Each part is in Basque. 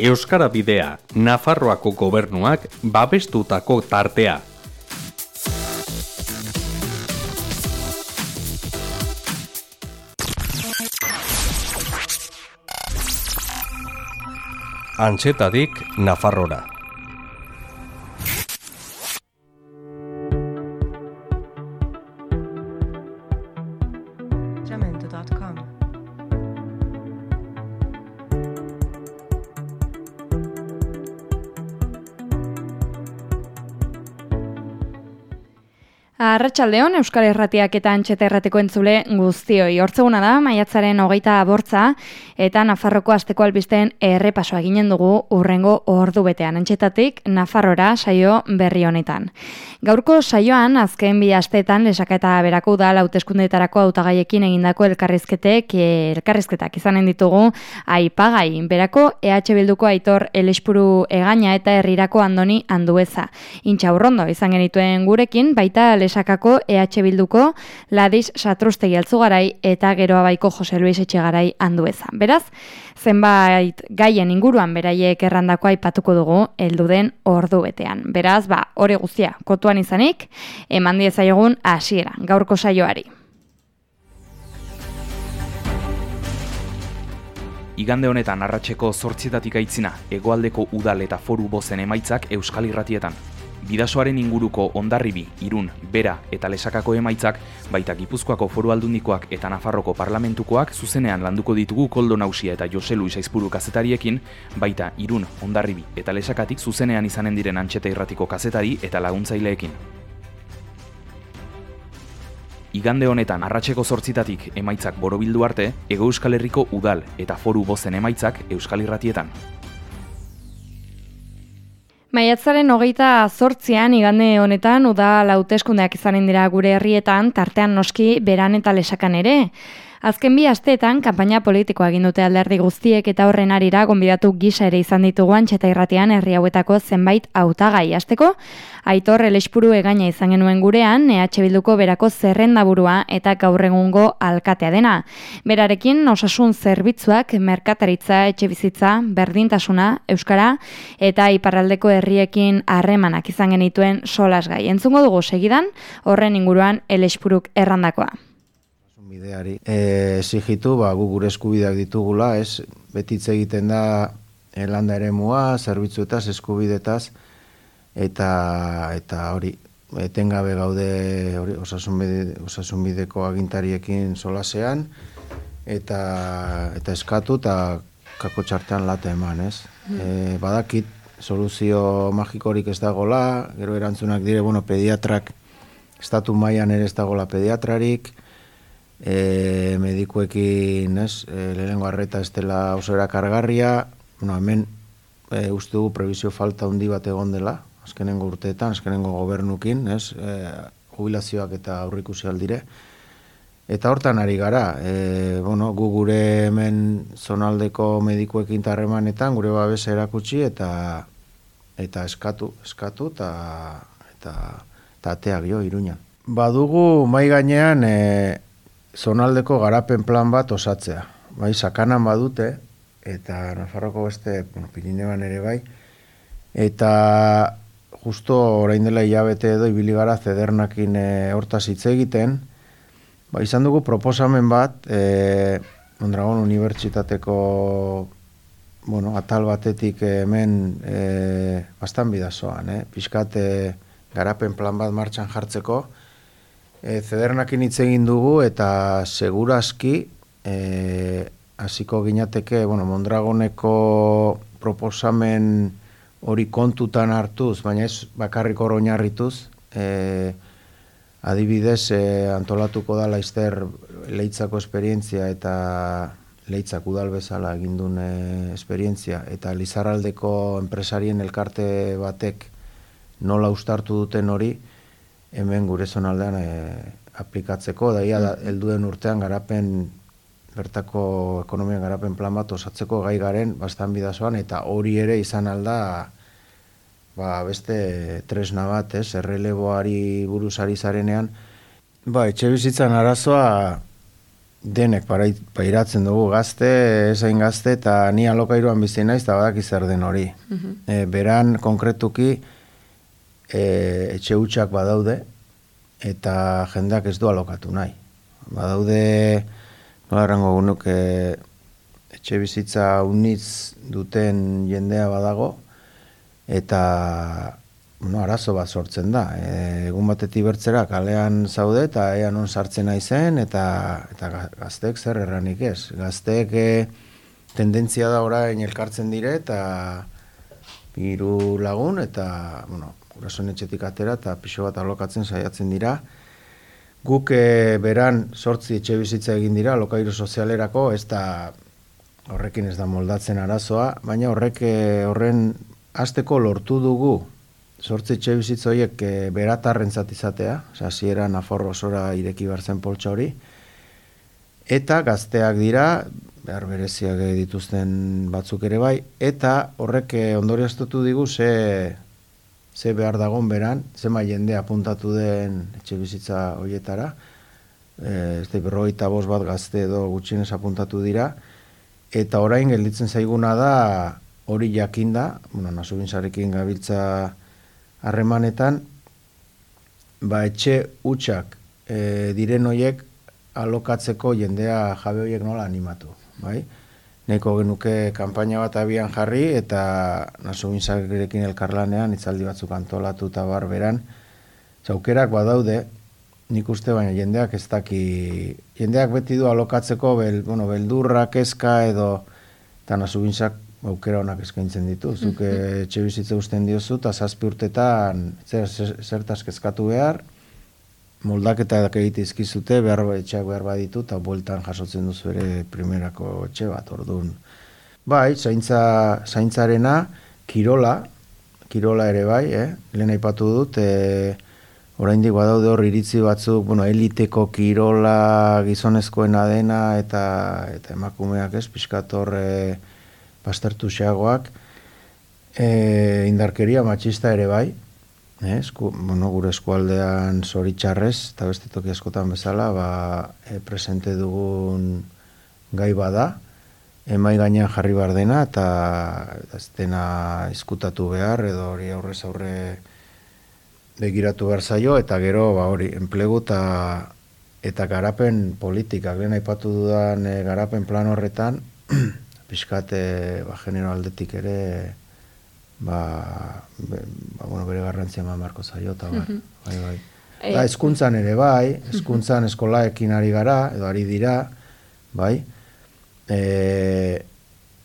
Euskara Bidea, Nafarroako gobernuak babestutako tartea. Antxetadik Nafarrora. Arratxaldeon, Euskal Herratiak eta Antxeta Errateko entzule guztioi. Hortzeguna da, maiatzaren hogeita abortza eta Nafarroko asteko albisten errepasoa ginen dugu urrengo ordu betean. Antxetatik, Nafarrora saio berri honetan. Gaurko saioan, azken bi asteetan, lesaka eta berako da lauteskundetarako autagaiekin egindako elkarrizketek, elkarrizketak izanen ditugu, aipagai, berako EH Bilduko aitor elespuru egaina eta herrirako andoni handueza. Intxa urrondo, izan genituen gurekin, baita lesakako EH Bilduko Ladis Satrustegi altzugarai eta geroa baiko Jose Luis Etxegarai handueza. Beraz, zenbait gaien inguruan beraiek errandako aipatuko dugu heldu den ordu betean. Beraz, ba, hori guztia, kotuan izanik, eman diezaiogun hasiera gaurko saioari. Igande honetan arratseko zortzietatik aitzina, egoaldeko udal eta foru bozen emaitzak Euskal Irratietan. Bidasoaren inguruko ondarribi, irun, bera eta lesakako emaitzak, baita Gipuzkoako foru aldundikoak eta Nafarroko parlamentukoak zuzenean landuko ditugu koldo nausia eta Jose Luis Aizpuru kazetariekin, baita irun, ondarribi eta lesakatik zuzenean izanen diren antxeta irratiko kazetari eta laguntzaileekin. Igande honetan arratseko zortzitatik emaitzak borobildu arte, Ego Euskal Herriko udal eta foru bozen emaitzak Euskal Irratietan. Maiatzaren hogeita zortzian igande honetan uda lauteskundeak izanen dira gure herrietan tartean noski beran eta lesakan ere. Azken bi asteetan, kanpaina politikoa egin dute alderdi guztiek eta horren arira gonbidatu gisa ere izan ditugu antxeta irratian herri hauetako zenbait hautagai Azteko, aitor elespuru egaina izan genuen gurean, EH Bilduko berako zerrendaburua eta gaur egungo alkatea dena. Berarekin, osasun zerbitzuak, merkataritza, etxe bizitza, berdintasuna, euskara, eta iparraldeko herriekin harremanak izan genituen solasgai. Entzungo dugu segidan, horren inguruan elespuruk errandakoa bideari. E, zigitu, ba, gu gure eskubideak ditugula, ez, betitze egiten da e, landa ere mua, zerbitzuetaz, eskubidetaz, eta, eta hori, etengabe gaude hori, osasun, bideko agintariekin solasean, eta, eta eskatu, eta kako txartean late eman, ez. Mm. E, badakit, soluzio magikorik ez dagola, gero erantzunak dire, bueno, pediatrak, estatu mailan ere ez dagola pediatrarik, e, medikuekin, ez, e, lehenengo arreta ez dela oso erakargarria, bueno, hemen e, uste dugu prebizio falta handi bat egon dela, azkenengo urteetan, azkenengo gobernukin, ez, e, jubilazioak eta aurrikusi aldire. Eta hortan ari gara, e, bueno, gu gure hemen zonaldeko medikuekin tarremanetan, gure babesa erakutsi eta eta eskatu, eskatu eta eta, eta ateak jo, iruña. Badugu mai gainean e, zonaldeko garapen plan bat osatzea. Bai, sakanan badute, eta Nafarroko beste, bueno, Pirineoan ere bai, eta justo orain dela hilabete edo ibili gara zedernakin e, hortaz hitz egiten, ba, izan dugu proposamen bat, e, Mondragon Unibertsitateko bueno, atal batetik hemen e, bastan bidazoan, eh? pixkat garapen plan bat martxan jartzeko, E, zedernakin hitz egin dugu eta segurazki e, hasiko ginateke, bueno, Mondragoneko proposamen hori kontutan hartuz, baina ez bakarrik oinarrituz, e, adibidez e, antolatuko da laizter leitzako esperientzia eta leitzak udal bezala egindun e, esperientzia. Eta Lizarraldeko enpresarien elkarte batek nola ustartu duten hori, hemen gure zonaldean e, aplikatzeko, da ia mm. helduen urtean garapen bertako ekonomian garapen plan bat osatzeko gai garen bastan bidazoan, eta hori ere izan alda ba, beste tresna bat, ez, erreleboari buruz ari zarenean. Ba, etxe bizitzan arazoa denek pairatzen dugu gazte, ezain gazte, eta ni alokairuan bizi naiz, eta badak zer den hori. e, beran, konkretuki, e, etxe hutsak badaude, eta jendeak ez du alokatu nahi. Badaude, nola errango gunuk, e, etxe bizitza unitz duten jendea badago, eta bueno, arazo bat sortzen da. E, egun batetik bertzera kalean zaude eta ea non sartzen naizen eta eta gazteek zer erranik ez. Gazteek e, tendentzia da orain elkartzen dire eta hiru lagun eta bueno, gurasoen etxetik atera eta pixo bat alokatzen saiatzen dira. Guk e, beran sortzi etxe bizitza egin dira lokairu sozialerako, ez da horrekin ez da moldatzen arazoa, baina horrek e, horren hasteko lortu dugu sortze etxe bizitza horiek e, beratarren zatizatea, oza, ziera Naforro osora ireki barzen poltsa hori, eta gazteak dira, behar bereziak dituzten batzuk ere bai, eta horrek e, ondorioztutu digu ze, ze behar dagon beran, ze jende apuntatu den etxe bizitza horietara, e, ez da berroita bost bat gazte edo gutxienez apuntatu dira, eta orain gelditzen zaiguna da hori jakinda, bueno, nasu gabiltza harremanetan ba etxe utxak e, diren hoiek alokatzeko jendea jabe hoiek nola animatu, bai? Neko genuke kanpaina bat abian jarri eta naso ginzakerekin elkarlanean itzaldi batzuk antolatu eta barberan zaukerak badaude nik uste baina jendeak ez daki jendeak beti du alokatzeko bel, bueno, beldurrak eska edo eta naso aukera honak eskaintzen ditu. Zuke mm etxe bizitza usten diozu, eta zazpi urtetan zer, zertaz kezkatu behar, moldaketa edak egite izkizute, behar etxeak behar baditu, eta bueltan jasotzen duzu ere primerako etxe bat, orduan. Bai, zaintza, zaintzarena, kirola, kirola ere bai, eh? lehen aipatu dut, e, oraindik badaude hor iritzi batzuk, bueno, eliteko kirola gizonezkoena dena, eta, eta emakumeak ez, pixkat pastertu xeagoak, e, indarkeria matxista ere bai, e, esku, bueno, gure eskualdean zoritxarrez, eta beste toki askotan bezala, ba, e, presente dugun gai bada, emai gainean jarri bar dena, eta ez dena izkutatu behar, edo hori aurrez aurre begiratu behar zaio, eta gero, ba, hori, enplegu eta eta garapen politikak, lehen aipatu dudan e, garapen plan horretan, pixkate ba, genero aldetik ere ba, be, ba, bueno, bere garrantzia ma marko zaio eta bai, bai, bai. E, da, eskuntzan ere bai, eskuntzan eskolaekin ari gara, edo ari dira, bai, e,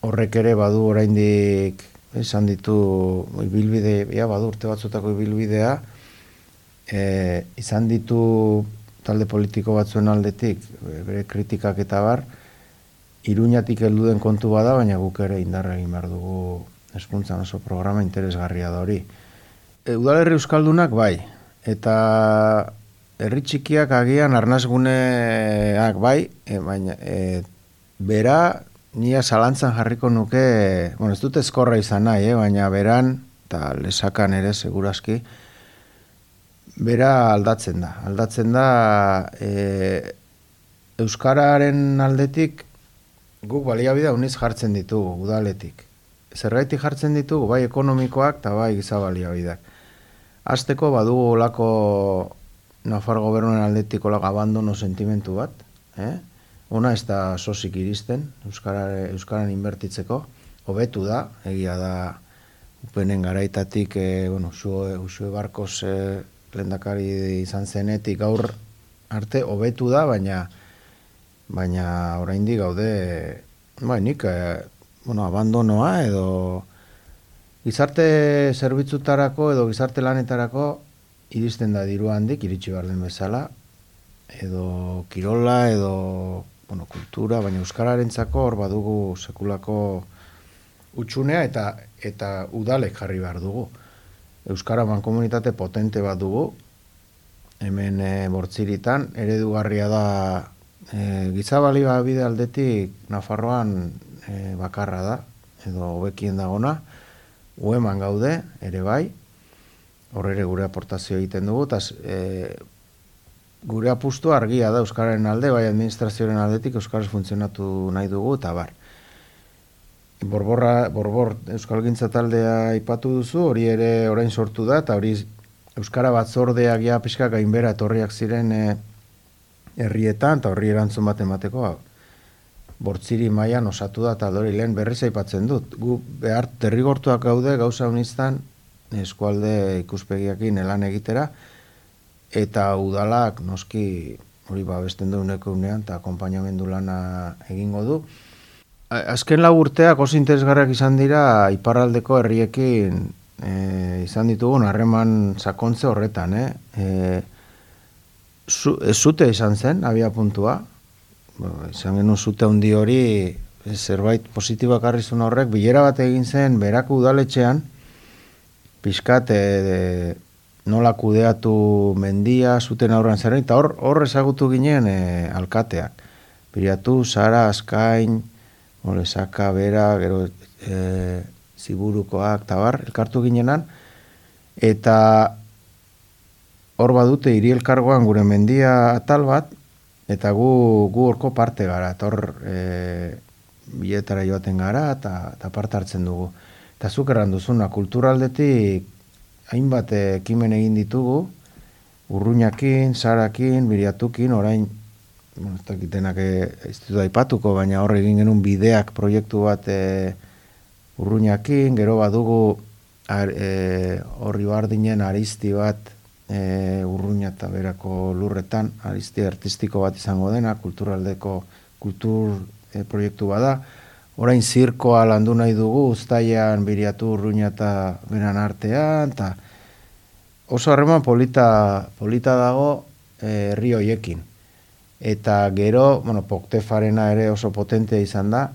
horrek ere badu oraindik esan ditu ibilbide, ja, badu urte batzutako ibilbidea, e, izan ditu talde politiko batzuen aldetik, bere kritikak eta bar, iruñatik heldu den kontu bada, baina guk ere indarra egin behar dugu eskuntzan oso programa interesgarria da hori. E, udalerri Euskaldunak bai, eta herri txikiak agian arnazguneak bai, e, baina e, bera nia zalantzan jarriko nuke, bueno, ez dut ezkorra izan nahi, eh, baina beran, eta lesakan ere seguraski, bera aldatzen da. Aldatzen da e, Euskararen aldetik guk baliabide uniz jartzen ditugu udaletik. Zerraitik jartzen ditugu bai ekonomikoak eta bai giza baliabideak. Azteko badugu olako Nafar gobernuen aldetik olako abandono sentimentu bat. Eh? Ona ez da sosik iristen Euskara, Euskaran inbertitzeko. Hobetu da, egia da upenen garaitatik, e, bueno, usue, usue barkos e, lendakari izan zenetik gaur arte hobetu da, baina baina oraindik gaude bai nik e, bueno, abandonoa edo gizarte zerbitzutarako edo gizarte lanetarako iristen da diru handik iritsi behar den bezala edo kirola edo bueno, kultura, baina euskararentzako hor badugu sekulako utxunea eta eta udalek jarri behar dugu. Euskara ban komunitate potente bat dugu, hemen e, bortziritan, eredugarria da E, Gizabali bide aldetik Nafarroan e, bakarra da, edo hobekien dagona, ueman gaude, ere bai, horre gure aportazio egiten dugu, eta e, gure apustu argia da Euskararen alde, bai administrazioaren aldetik Euskaraz funtzionatu nahi dugu, eta bar. Borborra, borbor Euskal Gintza taldea ipatu duzu, hori ere orain sortu da, eta hori Euskara batzordeak ja pixka gainbera etorriak ziren e, herrietan, eta horri erantzun bat emateko, bortziri mailan osatu da eta dori lehen berriz aipatzen dut. Gu behar terrigortuak gaude gauza unistan eskualde ikuspegiakin elan egitera eta udalak noski hori babesten du uneko unean eta akompainamendu lana egingo du. Azken lau urteak oso interesgarriak izan dira iparraldeko herriekin e, izan ditugun harreman sakontze horretan, eh? E, zu, zute izan zen, abia puntua, Ba, izan genuen zute handi hori zerbait positiboak arrizun horrek, bilera bat egin zen berako udaletxean, pixkat e, nola kudeatu mendia, zuten aurran zeren, eta hor, hor ezagutu ginen e, alkateak. Biriatu, Sara, Azkain, Molesaka, Bera, gero e, Ziburukoak, tabar, elkartu ginenan, eta hor badute hiri elkargoan gure mendia atal bat, eta gu gu horko parte gara eta hor e, biletara joaten gara eta, eta parte hartzen dugu. Eta zuk erran duzuna kulturaldetik hainbat ekimen egin ditugu urruñakin, sarakin, biriatukin, orain ez dakitenak ez dut aipatuko, baina hor egin genuen bideak proiektu bat e, urruñakin, gero badugu ar, e, horri bardinen aristi bat e, urruña eta berako lurretan, arizti artistiko bat izango dena, kulturaldeko kultur e, proiektu bada. Orain zirkoa landu nahi dugu, ustaian biriatu urruña eta beran artean, eta oso harreman polita, polita dago e, herri hoiekin. Eta gero, bueno, poktefarena ere oso potentea izan da,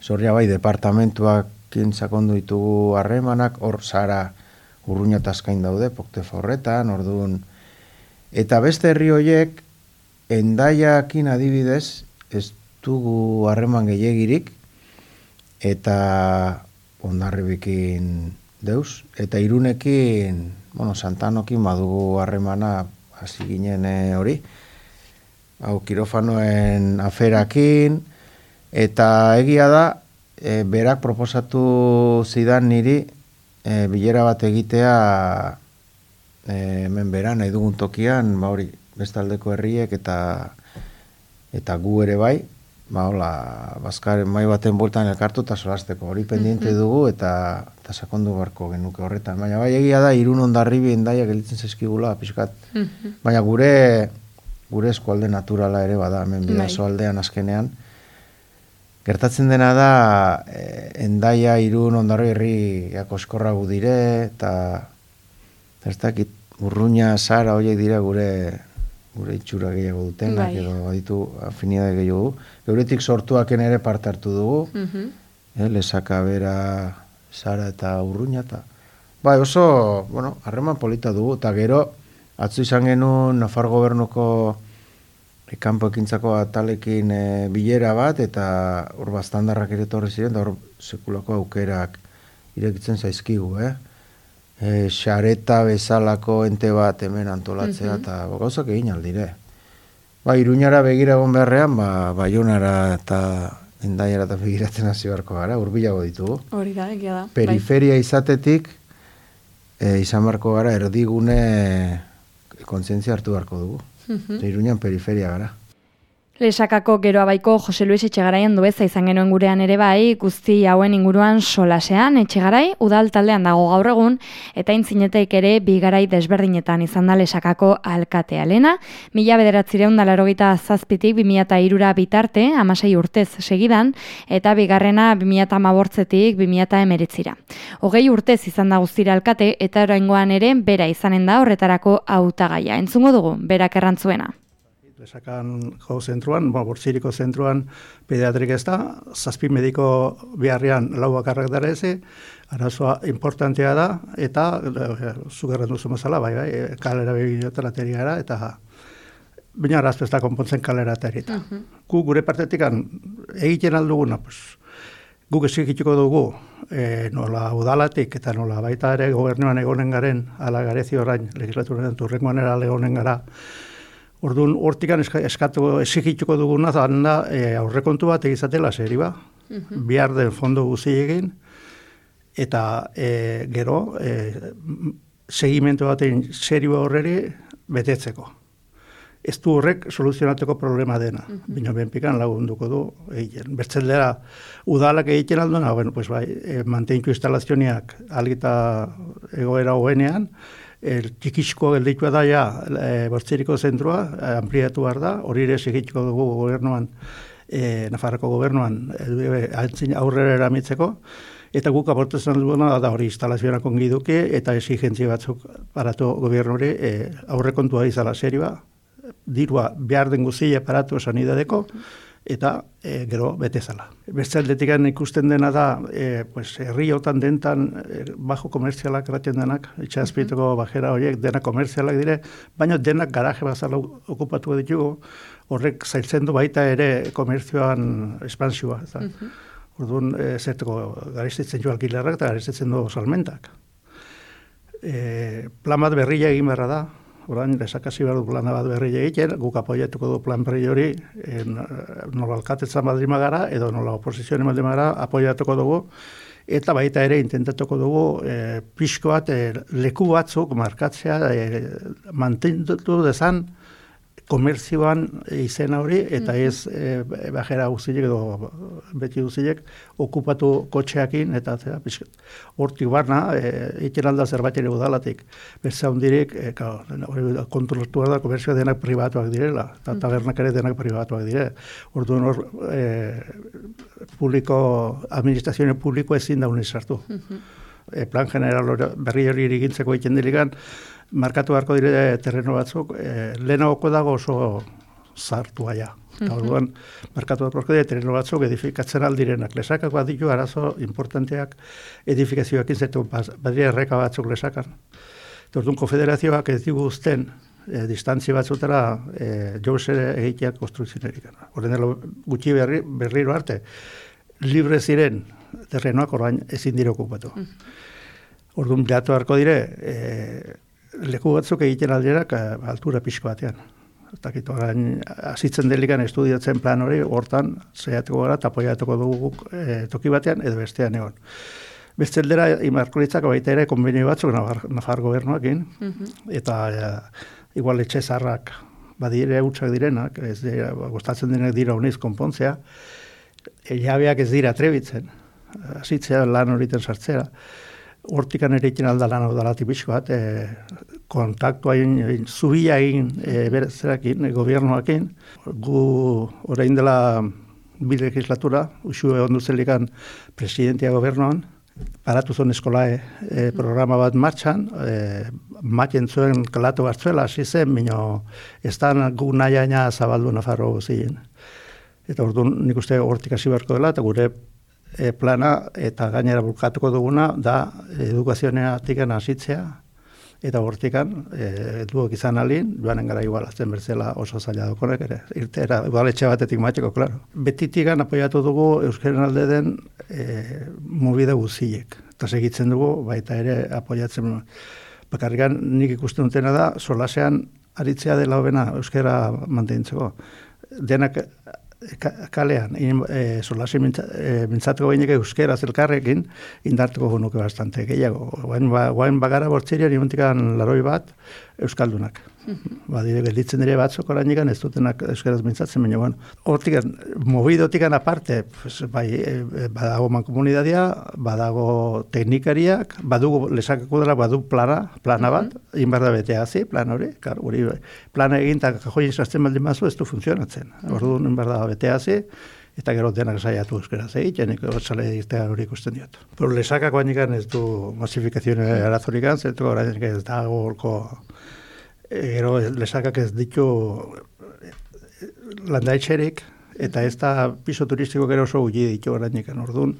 zorria bai, departamentuak sakondu ditugu harremanak, hor zara, urruña taskain daude, pokte forretan, orduan. Eta beste herri horiek, endaiakin adibidez, ez dugu harreman gehiagirik, eta ondarribikin deus, eta irunekin, bueno, santanokin badugu harremana hasi ginen eh, hori, hau kirofanoen aferakin, eta egia da, e, berak proposatu zidan niri, e, bilera bat egitea e, hemen beran nahi dugun tokian, ba hori, bestaldeko herriek eta eta gu ere bai, ba hola, bazkar mai baten bueltan elkartu eta solasteko hori pendiente mhm. dugu eta eta sakondu barko genuke horretan. Baina bai egia da irun ondarribi endaia gelditzen zaizkigula pixkat. Mhm. Baina gure gure eskualde naturala ere bada hemen bai. bidazo aldean azkenean. Gertatzen dena da, e, endaia irun ondarri herri jakoskorra gu dire, eta ez dakit, urruña, zara, horiek dira gure gure itxura gehiago duten, bai. edo baditu afinidade gehiago du. Geuretik sortuaken ere parte hartu dugu, mm -hmm. eh, lesaka bera, zara eta urruña, eta bai, oso, bueno, harreman polita dugu, eta gero, atzu izan genuen Nafar gobernuko kanpo ekintzako atalekin e, bilera bat, eta hor bastandarrak ere torre ziren, da hor sekulako aukerak irekitzen zaizkigu, eh? E, xareta bezalako ente bat hemen antolatzea, eta mm -hmm. gauzak egin aldire. Ba, iruñara begira egon beharrean, ba, baionara eta endaiara eta begiratzen hasi beharko gara, urbilago ditugu. Hori da, egia da. Periferia bai. izatetik, e, izan beharko gara, erdigune kontzientzia hartu beharko dugu. -hmm. Iruñan periferia gara. Lesakako gero abaiko Jose Luis Etxegaraian dueza izan genuen gurean ere bai, guzti hauen inguruan solasean, Etxegarai udal taldean dago gaur egun, eta intzineteik ere bigarai desberdinetan izan da Lesakako alkatea lena, mila bederatzireun dalarogita zazpitik bimila eta irura bitarte, amasei urtez segidan, eta bigarrena bimila eta mabortzetik bimila eta emeritzira. Hogei urtez izan da guztira alkate, eta oraingoan ere bera izanen da horretarako hautagaia. Entzungo dugu, berak errantzuena. Lesakan jo zentruan, bo, bortziriko zentruan pediatrik ez da, zazpi mediko beharrian lau bakarrak dara eze, arazoa importantea da, eta e, zugerren duzu mazala, bai, bai, kalera beginotela gara, eta baina araztu ez da konpontzen kalera terita. Uh Gu gure partetik egiten alduguna, pues, guk ezikituko dugu, e, nola udalatik eta nola baita ere gobernuan egonen garen, ala garezi orain, legislaturen turrengoan era egonen gara, Orduan, hortikan eskatu, esikituko duguna, da e, aurrekontu bat egizatela seri ba, bihar den fondo guzi egin, eta e, gero, e, segimentu batein serio horreri betetzeko ez du horrek soluzionatuko problema dena. Mm -hmm. Bino benpikan lagunduko du egiten. Bertzeldera udalak egiten aldona, bueno, pues bai, e, manteinku instalazioniak algita egoera hoenean, el txikisko gelditua da ja e, bortziriko zentrua, e, ampliatu behar da, hori ere segituko dugu gobernuan, e, Nafarroko gobernuan, e, aurrera eramitzeko, eta guk abortezen duguna da hori instalazioak ongi duke, eta exigentzia batzuk paratu gobernore e, aurrekontua izala serioa, dirua behar den guzia paratu sanidadeko, eta e, gero betezala. Beste aldetik ikusten dena da, e, pues, herri otan dentan e, bajo komerzialak raten denak, itxazpituko bajera horiek dena komerzialak dire, baina denak garaje bazala okupatu ditugu, horrek zailtzen du baita ere komerzioan espansioa. Eta, Orduan, e, zerteko garestitzen jo alkilerrak eta garestitzen du salmentak. E, plan bat berria egin beharra da, orain desakasi behar du plana bat berri egiten, guk apoiatuko du plan berri hori, en, nola alkatetzan badri magara, edo nola oposizioen badri magara, apoiatuko dugu, eta baita ere intentatuko dugu e, pixko bat, e, leku batzuk markatzea, e, mantentu dezan, komerzioan izen hori, eta ez e, bajera guztiek edo beti guztiek okupatu kotxeakin, eta zera, hortik barna, e, iken alda zerbait ere udalatik. Berza hundirik, e, hori kontrolatu da, komerzioa denak privatuak direla, eta tabernak ere denak privatuak dire. Orduan hor, e, publiko, administrazioen publiko ezin da sartu. Mm -hmm. E, plan general berri hori irigintzeko egiten diligan, markatu beharko dire terreno batzuk, e, lehenagoko dago oso zartua ja. Eta mm orduan, markatu beharko dire terreno batzuk edifikatzen aldirenak. Lesakak bat ditu arazo importanteak edifikazioak inzetu, badire erreka batzuk lesakan. Eta orduan, konfederazioak ez digu uzten, e, distantzi batzutera e, jauz ere egiteak konstrukzionerik. Horren gutxi berri, berriro arte, libre ziren terrenoak orain ezin dire okupatu. Mm Orduan, behatu harko dire, e, leku batzuk egiten alderak eh, altura pixko batean. Eta kito, azitzen delikan estudiatzen plan hori, hortan, zeiatuko gara, eta apoiatuko dugu e, toki batean, edo bestean egon. Beste aldera, imarkuritzak baita ere, konbenio batzuk, nafar, nafar gobernuakin, mm eta e, igual etxe zarrak, badire utxak direnak, ez dira, gustatzen direnak dira uniz konpontzea, jabeak ez dira trebitzen, azitzea lan horiten sartzera, hortikan ere ikin aldalan odalati pixko bat, e, kontaktua egin, zubia egin e, berezerakin, e, gobernuakin, gu orain dela bi legislatura, usu egon duzelikan presidentia gobernuan, paratu zuen eskolae e, programa bat martxan, e, maten zuen kalatu bat zuela, hasi zen, minio, ez da gu nahi zabaldu nafarro guzien. Eta orduan nik uste hortik hasi beharko dela, eta gure e, plana eta gainera bulkatuko duguna da edukazionea tikan hasitzea eta hortikan e, duok izan alin, joanen gara igual azten berzela oso zaila dokonek ere, irtera, igual etxe batetik matxeko, klaro. Betitikan apoiatu dugu Euskaren alde den e, mobide guziek, eta segitzen dugu, baita ere apoiatzen bakarrikan nik ikusten dutena da, solasean aritzea dela hobena Euskara mantentzeko. Denak kalean, in, e, solasi e, mintzatuko bainek euskera zelkarrekin, indartuko nuke bastante gehiago. Guain, ba, bagara bortzirian, imuntikan laroi bat, euskaldunak. Ba, dire, gelditzen dire batzuk orainekan ez dutenak euskaraz mintzatzen, baina, bueno, hortik, mobidotikan aparte, pues, bai, e, badago mankomunidadia, badago teknikariak, badugu, lesakako dela, badu plana, plana bat, mm -hmm. inbarda betea plan hori, kar, hori, plana egin, eta kajoi esazten baldin mazu, ez du funtzionatzen. Mm -hmm. Ordu, inbarda betea eta gero denak saiatu euskaraz egiten, nik otzale irtea hori ikusten diot. Pero lesakako ez du masifikazioa arazorikan, zetu orain ez dago golko Ero, lesakak ez ditu landaitxerik, eta ez da piso turistiko gero oso gutxi ditu orainik orduan.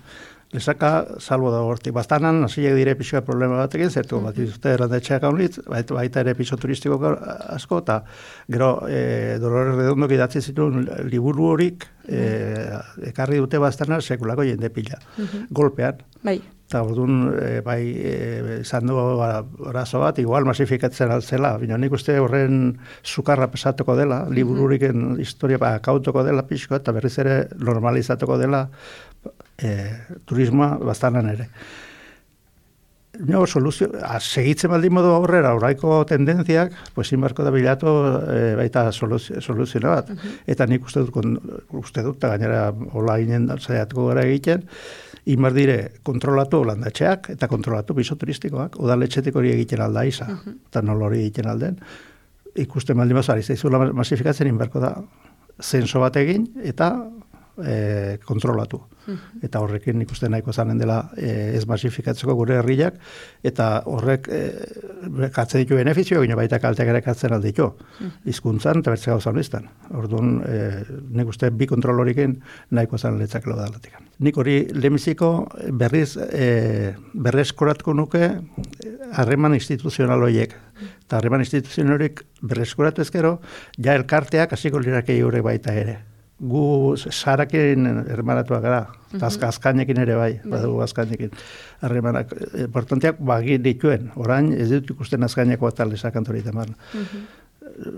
Lesaka, salbo da hortik. Bastanan, hasiak dire pisoa problema batekin, zertu bat izute landaitxeak haunitz, baita ere piso turistiko asko, eta gero e, Dolores Redondok idatzi zituen liburu horik, e, ekarri dute bastanan sekulako jende pila. Golpean. Bai. Eta orduan e, bai e, izan du arazo bat, igual masifikatzen altzela, bina nik uste horren sukarra pesatuko dela, libururiken historia ba, kautuko dela pixko, eta berriz ere normalizatuko dela e, turismoa bastanan ere. No, soluzio, a, segitzen baldin modu aurrera, oraiko tendentziak, pues inbarko da bilatu e, baita soluzio, soluzio bat. Eta nik uste dut, uste dut, eta gainera hola inen zaiatuko gara egiten, inbar dire kontrolatu landatxeak eta kontrolatu biso turistikoak, udaletxetik hori egiten alda iza, eta nol hori egiten alden. Ikusten baldin bazari, zaizula masifikatzen inbarko da zenso bat egin, eta e, kontrolatu. Eta horrekin ikusten nahiko zanen dela e, ez masifikatzeko gure herriak, eta horrek e, katzen ditu benefizio, gino baita kalteak ere katzen alditu. Izkuntzan eta bertze gauza honestan. Orduan, e, nik uste bi kontrolorikin nahiko zan letzak lo Nik hori lemiziko berriz e, berrezkoratuko nuke harreman instituzional horiek. Eta harreman instituzional horiek berrezkoratu ezkero, ja elkarteak hasiko lirakei horrek baita ere gu sarakin hermanatua gara, mm -hmm. azkainekin ere bai, bai. badugu azkainekin. Harremanak, importanteak bagi dituen, orain ez dut ikusten azkaineko eta lesak hori mm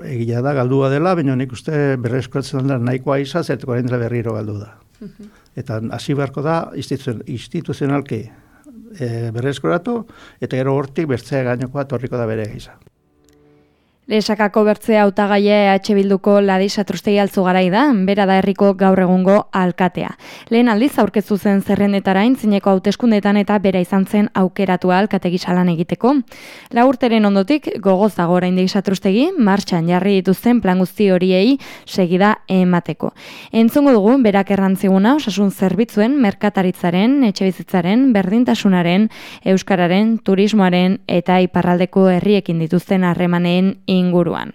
Egia da, galdua dela, baina nik uste berrezkoatzen da nahikoa izan, zertuko orain dela berriro galdu da. Eta hasi beharko da, instituzionalki e, berrezkoratu, eta gero hortik bertzea gainekoa torriko da bere izan. Lesakako bertzea hautagaia EH Bilduko Ladisa Trustegi altzu garai da, bera da herriko gaur egungo alkatea. Lehen aldiz aurkeztu zen zerrendetara intzineko hauteskundetan eta bera izan zen aukeratua alkate gisalan egiteko. La urteren ondotik gogozago orain Trustegi martxan jarri dituzten plan guzti horiei segida emateko. Entzungo dugu berak errantziguna osasun zerbitzuen merkataritzaren, etxebizitzaren, berdintasunaren, euskararen, turismoaren eta iparraldeko herriekin dituzten harremaneen inguruan.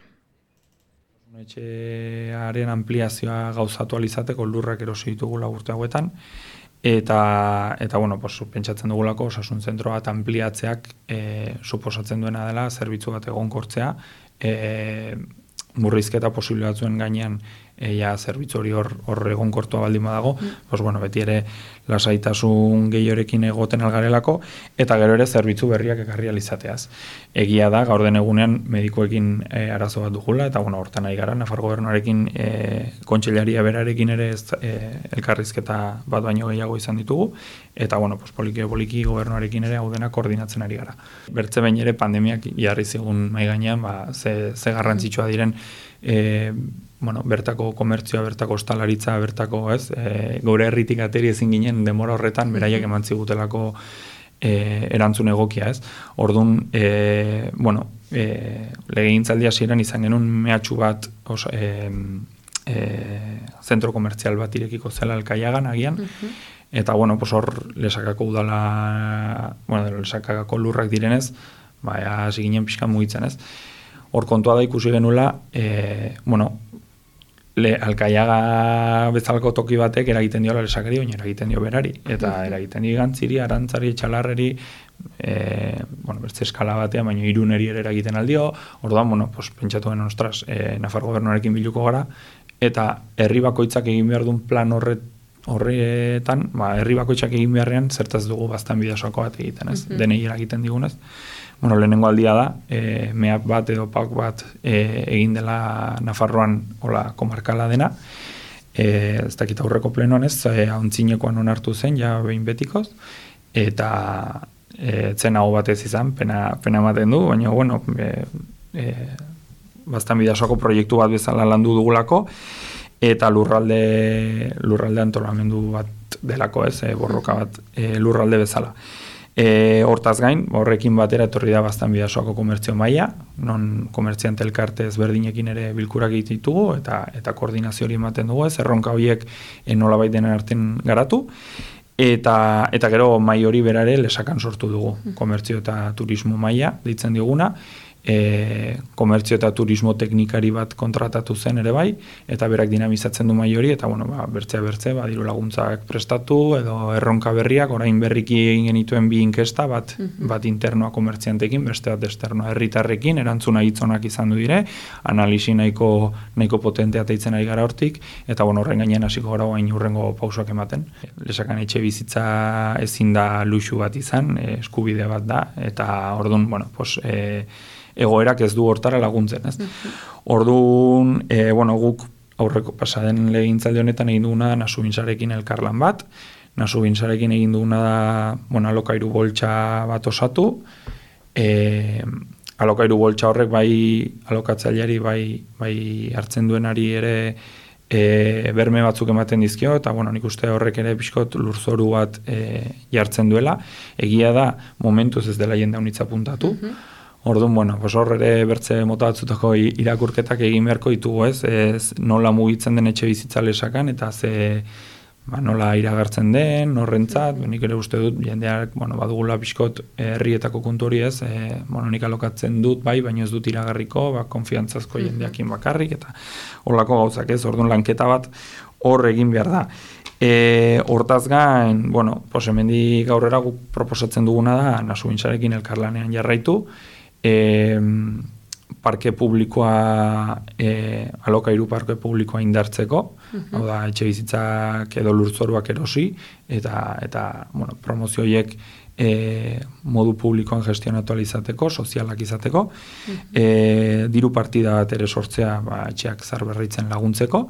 Etxearen ampliazioa gauzatu alizateko lurrak erosi ditugu urte hauetan, eta, eta bueno, pues, pentsatzen dugulako osasun zentro bat ampliatzeak e, suposatzen duena dela, zerbitzu bat egon kortzea, e, murrizketa posible batzuen gainean ja zerbitzu hori hor, hor egon kortua baldin badago, mm. pues, bueno, beti ere lasaitasun gehiorekin egoten algarelako, eta gero ere zerbitzu berriak ekarri alizateaz. Egia da, gaur den egunean medikoekin e, arazo bat dugula, eta bueno, hortan nahi gara, Nafar gobernuarekin e, kontseilaria berarekin ere ez, e, elkarrizketa bat baino gehiago izan ditugu, eta bueno, pues, poliki poliki gobernuarekin ere hau dena koordinatzen ari gara. Bertze behin ere pandemiak jarri zigun mai gainean, ba, ze, ze garrantzitsua diren e, bueno, bertako komertzioa, bertako ostalaritza, bertako, ez, e, gure herritik ateri ezin ginen demora horretan beraiek eman zigutelako e, erantzun egokia, ez. Ordun, e, bueno, e, legegintzaldia hasieran izan genuen mehatxu bat, os, e, e, zentro komertzial bat irekiko zela alkaiagan agian, eta bueno, pues hor lesakako udala, bueno, lesakako lurrak direnez, ba, hasi ginen pixka mugitzen, ez. Hor kontua da ikusi genula, e, bueno, le alkaiaga bezalko toki batek eragiten diola lesakari, baina eragiten dio berari. Eta eragiten dio gantziri, arantzari, txalarreri, e, bueno, bertze eskala batean, baina iruneri ere eragiten aldio, orduan, bueno, pues, pentsatu den ostras, e, Nafar gobernuarekin biluko gara, eta herri bakoitzak egin behar duen plan horret, horretan, ba, herri bakoitzak egin beharrean, zertaz dugu bastan bideosoako bat egiten, ez? Mm Denei eragiten digunez bueno, lehenengo aldia da, e, meak bat edo pak bat e, egin dela Nafarroan hola komarkala dena, e, ez dakit aurreko plenoan ez, e, hauntzinokoan onartu zen, ja behin betikoz, eta e, zen hau batez izan, pena, pena ematen du, baina, bueno, e, e, bastan bidasoko proiektu bat bezala landu dugulako, eta lurralde, lurralde antolamendu bat delako ez, e, borroka bat e, lurralde bezala. E, hortaz gain, horrekin batera etorri da bastan bidasoako komertzio maila, non komertziante elkarte ezberdinekin ere bilkurak ditugu eta eta koordinazio hori ematen dugu, ez erronka horiek e, nolabait denen arten garatu, eta, eta gero mai hori berare lesakan sortu dugu, komertzio eta turismo maila ditzen diguna, e, komertzio eta turismo teknikari bat kontratatu zen ere bai, eta berak dinamizatzen du mai hori, eta bueno, ba, bertzea bertze, ba, diru laguntzak prestatu, edo erronka berriak, orain berriki egin genituen bi inkesta, bat, mhm. bat internoa komertziantekin, beste bat esternoa herritarrekin, erantzuna hitzonak izan du dire, analisi nahiko, nahiko potentea teitzen ari gara hortik, eta bueno, horren gainean hasiko gara guain urrengo pausoak ematen. Lesakan etxe bizitza ezin da luxu bat izan, e, eskubidea bat da, eta orduan, bueno, pues, e, egoerak ez du hortara laguntzen, ez? Orduan, e, bueno, guk aurreko pasaden legintzaldi honetan egin duguna nasu binzarekin elkarlan bat, nasu binzarekin egin duguna da, bueno, alokairu boltsa bat osatu, e, alokairu boltsa horrek bai alokatzaileari bai, bai hartzen duenari ere e, berme batzuk ematen dizkio, eta bueno, nik uste horrek ere pixkot lurzoru bat e, jartzen duela, egia da momentuz ez dela jende honitza puntatu, mhm. Orduan, bueno, pues hor ere bertze mota batzutako irakurketak egin beharko ditugu, ez? ez nola mugitzen den etxe bizitza lesakan eta ze ba, nola iragartzen den, horrentzat, nik ere uste dut jendeak, bueno, badugula pixkot herrietako kontu hori ez, e, bueno, nik alokatzen dut bai, baina ez dut iragarriko, ba, konfiantzazko jendeakin bakarrik eta horlako gauzak ez, orduan lanketa bat hor egin behar da. E, hortaz gain, bueno, pos, gaurrera guk proposatzen duguna da, nasu bintzarekin elkarlanean jarraitu, e, parke publikoa e, alokairu parke publikoa indartzeko, mm hau da etxe bizitzak edo lurtzoruak erosi eta eta bueno, promozioiek e, modu publikoan gestionatu izateko, sozialak izateko, mm diru partida bat ere sortzea ba, etxeak zarberritzen laguntzeko,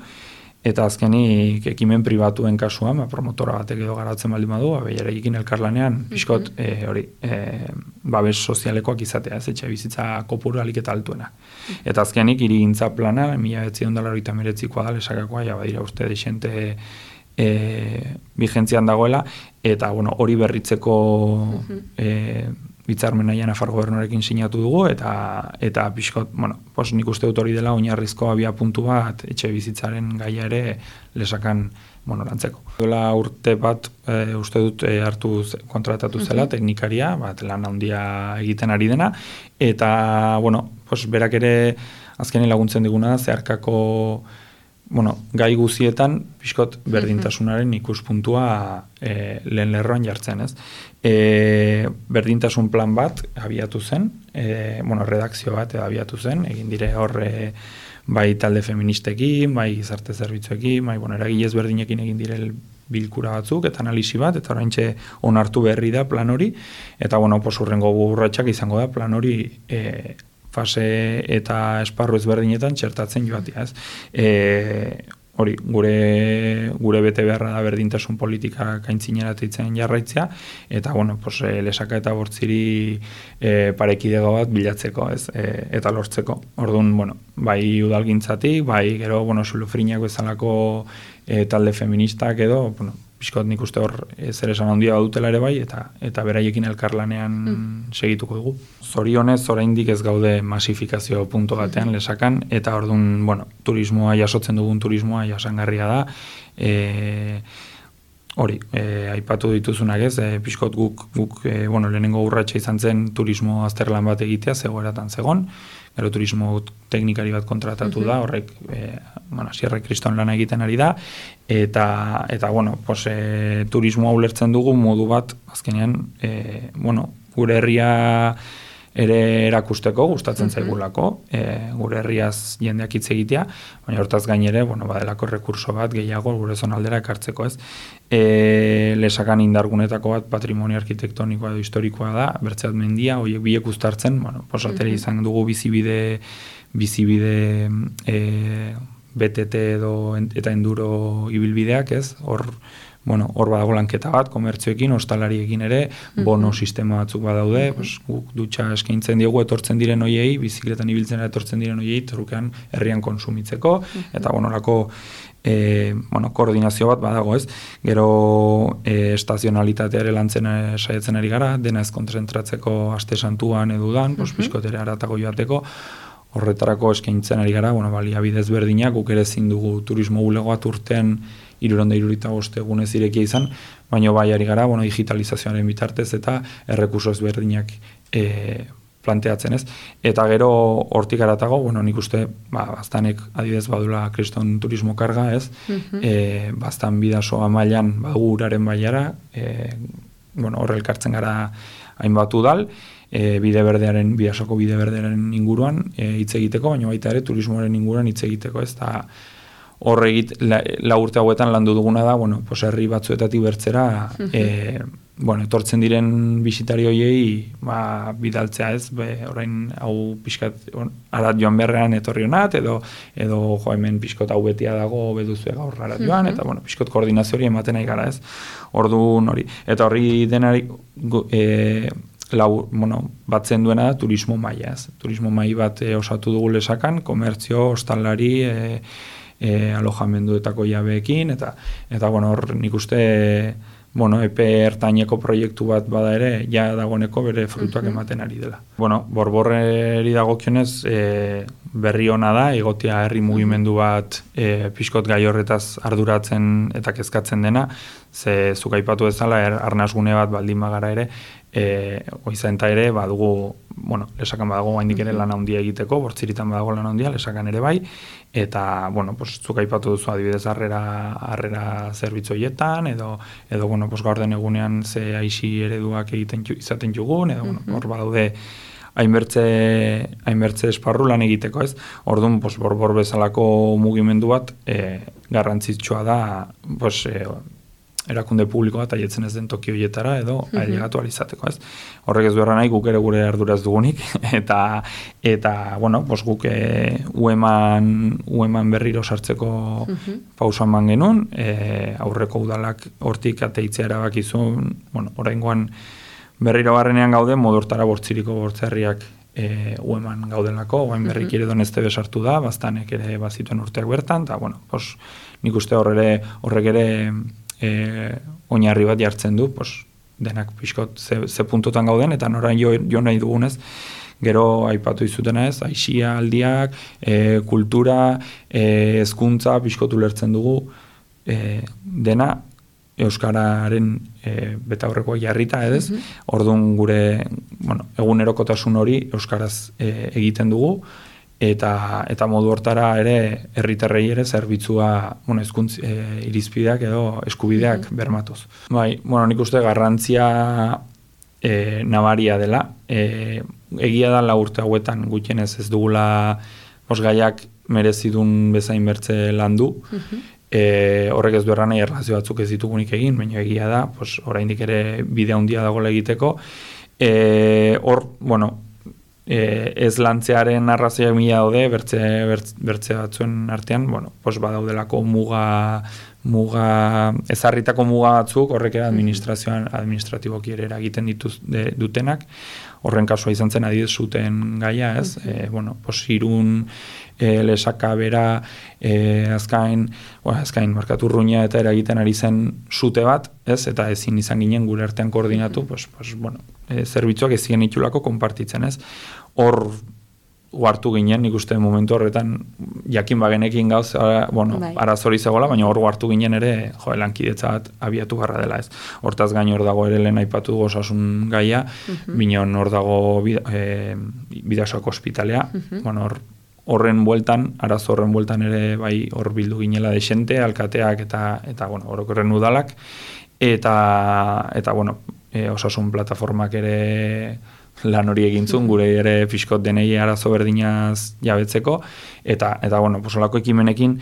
Eta azkenik ekimen pribatuen kasuan, ba, promotora batek edo garatzen baldin badu, ba, ekin elkarlanean, pixkot, mm hori, e, babes sozialekoak izatea, ez etxe bizitza kopuru alik eta altuena. Eta azkenik, iri gintza plana, mila betzi ondala hori tameretzikoa da, lesakakoa, ja, badira uste desente e, vigentzian dagoela, eta, bueno, hori berritzeko mm bitzarmen nahian afar gobernorekin sinatu dugu, eta eta pixkot, bueno, pos nik uste dut hori dela oinarrizko abia puntu bat etxe bizitzaren gaia ere lesakan bueno, lantzeko. Dola urte bat e, uste dut e, hartu kontratatu zela teknikaria, bat lan handia egiten ari dena, eta, bueno, pos berak ere azkenen laguntzen diguna zeharkako bueno, gai guzietan pixkot berdintasunaren ikuspuntua e, lehen lerroan jartzen, ez? E, berdintasun plan bat abiatu zen, e, bueno, redakzio bat abiatu zen, egin dire horre bai talde feministekin, bai gizarte zerbitzuekin, bai, bueno, eragilez berdinekin egin dire bilkura batzuk, eta analisi bat, eta oraintxe onartu berri da plan hori, eta, bueno, posurrengo burratxak izango da plan hori e, fase eta esparru ezberdinetan txertatzen joatia, ez? E, hori, gure, gure bete beharra da berdintasun politika kaintzineratitzen jarraitzea, eta, bueno, pos, e, lesaka eta bortziri e, parekidego bat bilatzeko, ez? E, eta lortzeko. Orduan, bueno, bai udalgintzatik, bai gero, bueno, sulufriñako ezalako e, talde feministak edo, bueno, pixkot nik uste hor zer esan handia dutela ere bai, eta eta beraiekin elkarlanean mm. segituko dugu. Zorionez, oraindik ez gaude masifikazio punto batean mm. lesakan, eta orduan, bueno, turismoa jasotzen dugun turismoa jasangarria da, e, hori, e, aipatu dituzunak ez, e, pixkot guk, guk e, bueno, lehenengo urratxa izan zen turismo azterlan bat egitea, zegoeratan zegon, gero turismo teknikari bat kontratatu da, horrek, e, bueno, sierre kriston lana egiten ari da, eta, eta bueno, pues, e, turismoa ulertzen dugu modu bat, azkenean, e, bueno, gure herria ere erakusteko, gustatzen zaigulako, e, gure herriaz jendeak hitz egitea, baina hortaz gainere, bueno, badelako rekurso bat gehiago gure zonaldera ekartzeko ez. E, lesakan indargunetako bat patrimonio arkitektonikoa edo historikoa da, bertzeat mendia, horiek biek ustartzen, bueno, posateri izan dugu bizibide, bizibide e, BTT edo eta enduro ibilbideak ez, hor, bueno, hor badago lanketa bat, komertzioekin, ostalariekin ere, bono sistema batzuk badaude, mm pues, guk dutxa eskaintzen diegu etortzen diren hoiei, bizikletan ibiltzen etortzen diren hoiei, trukean herrian konsumitzeko, eta bueno, lako, e, bueno, koordinazio bat badago ez, gero e, estazionalitateare lantzen saietzen ari gara, dena ez kontzentratzeko aste santuan edudan, mm -hmm. aratago joateko, horretarako eskaintzen ari gara, bueno, baliabidez berdinak, guk ere ezin dugu turismo bulegoat urtean iruronda irurita egunez irekia izan, baina bai ari gara, bueno, digitalizazioaren bitartez eta errekurso ezberdinak e, planteatzen ez. Eta gero hortik aratago, bueno, nik uste, ba, baztanek adidez badula kriston turismo karga ez, mm e, baztan bidasoa mailan badugu uraren baiara, e, bueno, horre elkartzen gara hainbatu dal, e, bide berdearen, bidasoko bide berdearen inguruan e, hitz egiteko, baina baita ere turismoaren inguruan hitz egiteko ez, eta horre egit, la, la urte hauetan landu duguna da, bueno, pues herri batzuetatik bertzera, mm bueno, etortzen diren bisitari hoiei ba, bidaltzea ez, be, orain hau pixkat arat joan berrean etorri honat, edo, edo jo hemen pixkot hau betia dago beduzu gaur arat joan, eta bueno, pixkot koordinazio hori ematen nahi gara ez, ordu hori. Eta horri denari, e, lau, bueno, batzen duena da turismo maila ez. Turismo maila bat e, osatu dugu lesakan, komertzio, ostalari, e, e, alojamenduetako jabeekin, eta, eta bueno, hor nik uste, bueno, epe ertaineko proiektu bat bada ere, ja dagoeneko bere frutuak ematen ari dela. Bueno, borborreri dagokionez, e, berri ona da, egotia herri mugimendu bat e, pixkot gai horretaz arduratzen eta kezkatzen dena, ze zuk aipatu ezala, er, arnazgune bat baldin magara ere, e, oizan eta ere, badugu, bueno, lesakan badago gaindik ere lan handia egiteko, bortziritan badago lan handia, lesakan ere bai, eta, bueno, pues, zuk aipatu duzu adibidez harrera, harrera zerbitzoietan, edo, edo, bueno, pues, gaur den egunean ze aixi ereduak egiten izaten jugun, edo, bueno, hor badaude, hainbertze, hainbertze esparru lan egiteko, ez? Orduan, pues, borbor bezalako mugimendu bat, e, garrantzitsua da, pues, e, erakunde publikoa eta jetzen ez den toki horietara edo mm -hmm. ailegatu alizateko, ez? Horrek ez duerra nahi guk ere gure arduraz dugunik eta eta bueno, pues guk e, ueman, ueman berriro sartzeko mm -hmm. pausa eman genuen, e, aurreko udalak hortik ateitzea erabakizun, bueno, oraingoan berriro barrenean gaude modortara bortziriko bortzerriak e, ueman gaudelako, oain berrik ere donezte besartu da, bastanek ere bazituen urteak bertan, eta bueno, pues, nik uste horre, horrek ere e, oinarri bat jartzen du, pos, denak pixkot ze, ze puntotan gauden, eta norain jo, jo nahi dugunez, gero aipatu izutena ez, aixia aldiak, e, kultura, e, ezkuntza, pixkotu lertzen dugu, e, dena Euskararen e, beta horrekoa jarrita edez, mm orduan gure bueno, egunerokotasun hori Euskaraz e, egiten dugu, eta eta modu hortara ere herritarrei ere zerbitzua, bueno, hizkuntz e, irizpideak edo eskubideak mm bermatuz. Bai, bueno, nik uste garrantzia e, nabaria dela. E, egia da la urte hauetan gutxienez ez dugula osgaiak merezidun bezain bertze landu. Mm E, horrek ez du erran erlazio batzuk ez ditugunik egin, baina egia da, pues, oraindik ere bidea handia dago egiteko. E, hor, bueno, e, ez lantzearen arrazoiak mila daude, bertze, bertze, batzuen artean, bueno, pos badaudelako muga, muga, ezarritako muga batzuk, horrek era administrazioan, administratiboki ere eragiten dituz de, dutenak, horren kasua izan zen adidez zuten gaia, ez? E, bueno, pos irun, e, lesaka bera, e, azkain, bueno, azkain markatu ruina eta eragiten ari zen zute bat, ez? Eta ezin izan ginen gure artean koordinatu, pos, pos, bueno, e, zerbitzuak ez ziren itxulako konpartitzen, ez? hor hartu ginen, nik uste momentu horretan jakin bagenekin gauz, bueno, bai. arazori zegoela, baina hor hartu ginen ere, jo, lankidetza bat abiatu garra dela ez. Hortaz gain hor dago ere lehen aipatu gozasun gaia, uh -huh. hor dago e, bidasoak ospitalea, bueno, hor, horren bueltan, araz horren bueltan ere bai hor bildu ginela desente, alkateak eta, eta bueno, orokorren udalak, eta, eta bueno, e, osasun plataformak ere lan hori egintzun, gure ere fiskot denei arazo berdinaz jabetzeko, eta, eta bueno, posolako ekimenekin,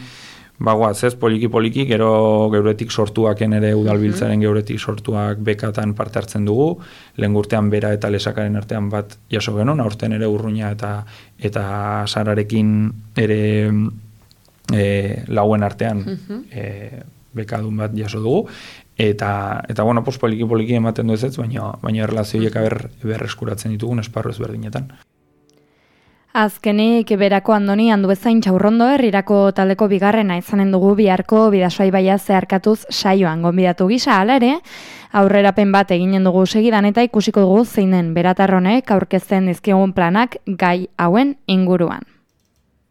bagoaz ez, poliki-poliki, gero geuretik sortuaken ere udalbiltzaren geuretik sortuak bekatan parte hartzen dugu, lehen gurtean bera eta lesakaren artean bat jaso genuen, aurten ere urruina eta eta sararekin ere e, lauen artean e, bekadun bat jaso dugu, eta eta bueno, pues poliki poliki ematen du ez baina baina erlazioiek ber berreskuratzen ditugun esparru ezberdinetan. Azkenik berako andoni handu bezain txaurrondo herrirako taldeko bigarrena izanen dugu biharko bidasoa baia zeharkatuz saioan gonbidatu gisa hala ere, aurrerapen bat eginen dugu segidan eta ikusiko dugu zeinen beratarronek aurkezten dizkigun planak gai hauen inguruan.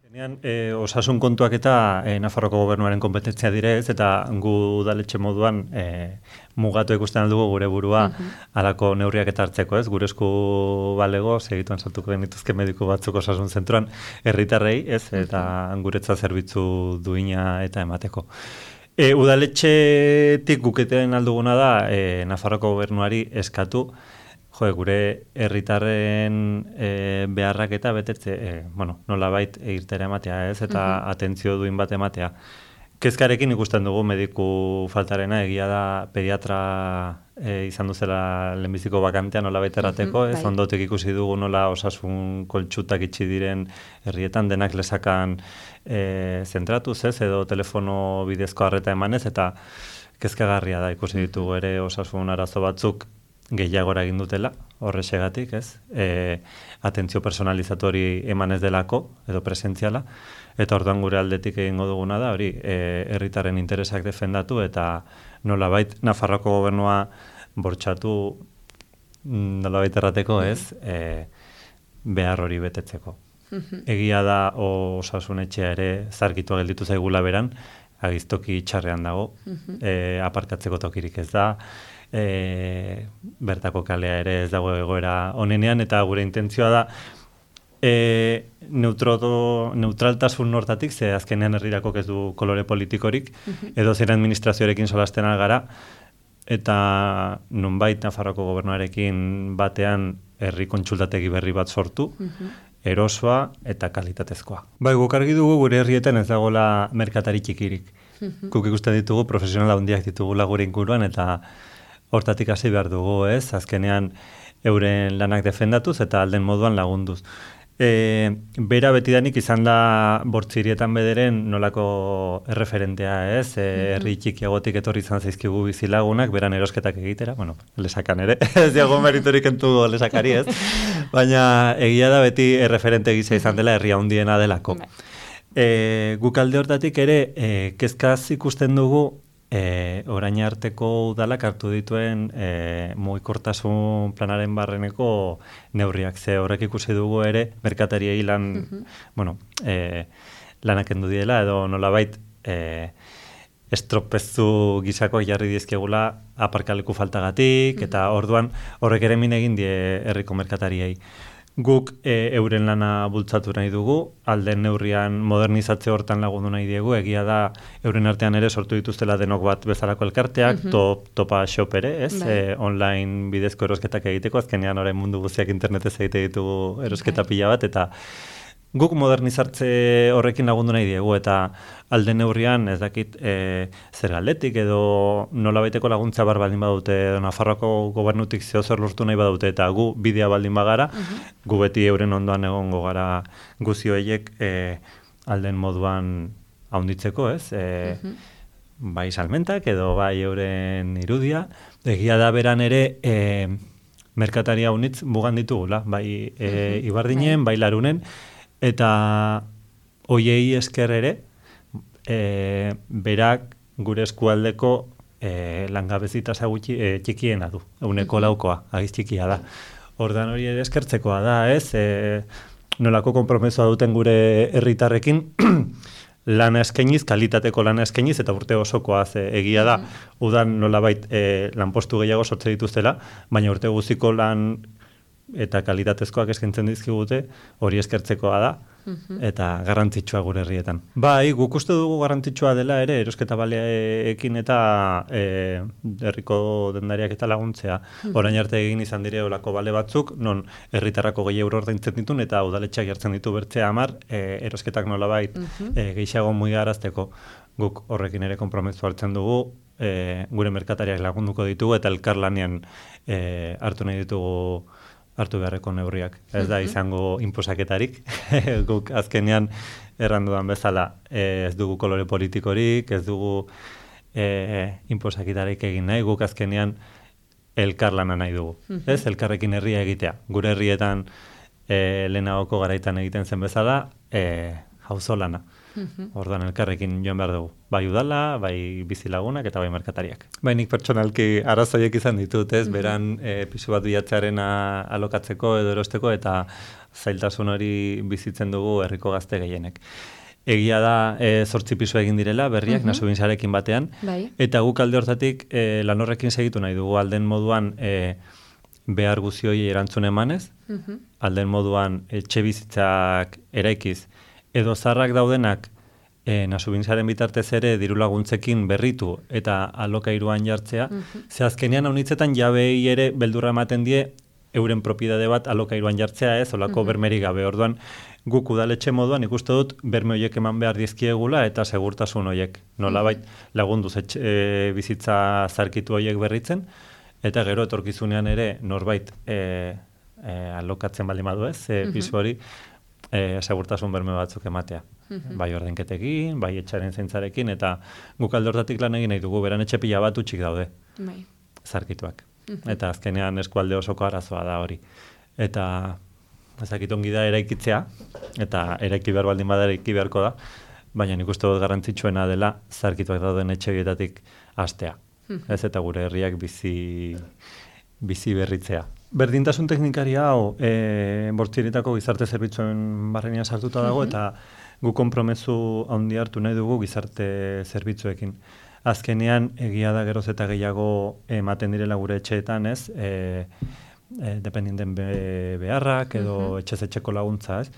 Azkenean, e, osasun kontuak eta e, Nafarroko gobernuaren kompetentzia dire ez, eta gu udaletxe moduan e, mugatu ikusten aldugu gure burua alako neurriak eta hartzeko ez, gure esku balego, segituan saltuko genituzke mediku batzuk osasun zentroan, herritarrei ez, eta guretza zerbitzu duina eta emateko. E, udaletxetik guketen alduguna da, e, Nafarroko gobernuari eskatu, jo, gure herritarren e, beharrak eta betetze, e, bueno, nola bait irtera ematea, ez, eta atentzio duin bat ematea. Kezkarekin ikusten dugu mediku faltarena, egia da pediatra e, izan duzela lehenbiziko bakantea nola baita errateko, ez, bai. ondotek ikusi dugu nola osasun koltsutak itxi diren herrietan, denak lesakan e, zentratuz, ez, edo telefono bidezko harreta emanez, eta kezkagarria da ikusi ditugu ere osasun arazo batzuk gehiago egin dutela, horrexegatik, ez? E, atentzio personalizatu hori eman ez delako, edo presentziala, eta orduan gure aldetik egingo duguna da, hori, e, herritarren interesak defendatu, eta nolabait Nafarroko gobernua bortxatu mm, nolabait errateko, ez? E, behar hori betetzeko. Egia da osasun etxea ere zarkitua gelditu zaigula beran, agiztoki txarrean dago, e, aparkatzeko tokirik ez da, e, bertako kalea ere ez dago egoera onenean, eta gure intentzioa da e, neutrodo, neutraltasun hortatik, ze azkenean herrirako ez du kolore politikorik, edo zer administrazioarekin solasten gara, eta nunbait Nafarroko gobernuarekin batean herri kontsultategi berri bat sortu, erosoa eta kalitatezkoa. Bai, guk argi dugu gure herrietan ez dagoela merkatari txikirik. Guk ikusten ditugu profesional handiak ditugula gure inguruan eta hortatik hasi behar dugu, ez? Azkenean euren lanak defendatuz eta alden moduan lagunduz. E, bera betidanik izan da bortzirietan bederen nolako erreferentea, ez? E, herri txikiagotik etorri izan zaizkigu bizilagunak, beran erosketak egitera, bueno, lesakan ere, ez diago meritorik entu lesakari, ez? Baina egia da beti erreferente gisa izan dela herria handiena delako. E, guk alde hortatik ere, e, kezkaz ikusten dugu e, orain arteko udalak hartu dituen e, mugikortasun planaren barreneko neurriak. Ze horrek ikusi dugu ere, merkatariei lan, bueno, e, lanak endu diela, edo nolabait e, estropezu gisako jarri dizkegula aparkaleku faltagatik, eta orduan horrek ere min egin die herriko merkatariei. Guk e, euren lana bultzatu nahi dugu, alden neurrian modernizatze hortan lagundu nahi diegu, egia da euren artean ere sortu dituztela denok bat bezalako elkarteak, top, topa shop ere, ez? Bai. E, online bidezko erosketak egiteko, azkenean orain mundu guztiak internetez egite ditugu erosketa Bai. pila bat, eta guk modernizartze horrekin lagundu nahi diegu, eta alde neurrian ez dakit e, zer galdetik edo nola baiteko laguntza bar baldin badute, edo Nafarroako gobernutik zeo zer lortu nahi badute, eta gu bidea baldin bagara, gu beti euren ondoan egongo gara guzioeiek e, alden moduan haunditzeko, ez? E, bai salmentak edo bai euren irudia. Egia da beran ere e, merkataria unitz mugan ditugula, bai e, ibardinen, bai larunen, eta hoiei esker ere, e, berak gure eskualdeko e, langabezi tasa gutxi e, txikiena du, euneko laukoa, agiz txikia da. Ordan hori ere eskertzekoa da, ez? E, nolako konpromesoa duten gure herritarrekin, lana eskainiz, kalitateko lana eskainiz, eta urte osokoa ze egia da, udan nolabait e, lanpostu gehiago sortze dituztela, baina urte guziko lan eta kalitatezkoak eskaintzen dizkigute, hori eskertzekoa da, eta garrantzitsua gure herrietan. Bai, guk uste dugu garrantzitsua dela ere, erosketa baleekin eta e, herriko dendariak eta laguntzea. Orain arte egin izan dire olako bale batzuk, non herritarrako gehi euro ordaintzen ditun, eta udaletxeak jartzen ditu bertzea amar, e, erosketak nolabait e, gehiago mugarazteko guk horrekin ere konpromezu hartzen dugu, e, gure merkatariak lagunduko ditugu, eta elkarlanean e, hartu nahi ditugu hartu beharreko neurriak. Ez da izango inposaketarik, guk azkenean errandudan bezala eh, ez dugu kolore politikorik, ez dugu e, inposaketarik egin nahi, guk azkenean elkarlana nahi dugu. Ez, elkarrekin herria egitea. Gure herrietan e, lehenagoko garaitan egiten zen bezala, e, hauzolana. Orduan elkarrekin joan behar dugu. Bai udala, bai bizilagunak eta bai merkatariak. Bai nik pertsonalki arazoiek izan ditut, ez? Beran e, pisu bat bilatzearen alokatzeko edo erosteko eta zailtasun hori bizitzen dugu herriko gazte gehienek. Egia da e, zortzi pisu egin direla, berriak, uh -huh. batean. Bai. Eta guk alde hortatik e, lan horrekin segitu nahi dugu alden moduan e, behar guzioi erantzun emanez, uh alden moduan etxe bizitzak eraikiz, edo zarrak daudenak e, nasubintzaren bitartez ere diru laguntzekin berritu eta alokairuan jartzea, uh ze azkenean haunitzetan jabei ere beldurra ematen die euren propiedade bat alokairuan jartzea ez, olako uh bermeri gabe. Orduan, guk udaletxe moduan ikuste dut berme horiek eman behar dizkiegula eta segurtasun horiek. Nola bait lagunduz etxe, e, bizitza zarkitu horiek berritzen, eta gero etorkizunean ere norbait e, e, alokatzen baldin badu ez, e, pisu hori e, segurtasun berme batzuk ematea. Bai ordenketekin, bai etxaren zeintzarekin, eta guk aldortatik lan egin nahi dugu, beran etxe pila bat utxik daude, Bai. zarkituak. Eta azkenean eskualde osoko arazoa da hori. Eta ezakit ongi da eraikitzea, eta eraiki behar baldin bada eraiki beharko da, baina nik uste dut garrantzitsuena dela zarkituak dauden etxe bietatik astea. Ez eta gure herriak bizi, bizi berritzea. Berdintasun teknikari hau e, bortziritako gizarte zerbitzuen barrenia sartuta dago eta gu konpromezu handi hartu nahi dugu gizarte zerbitzuekin. Azkenean egia da geroz eta gehiago ematen direla gure etxeetan, ez? E, e, dependienten be, beharrak edo uh -huh. etxez etxeko laguntza, ez?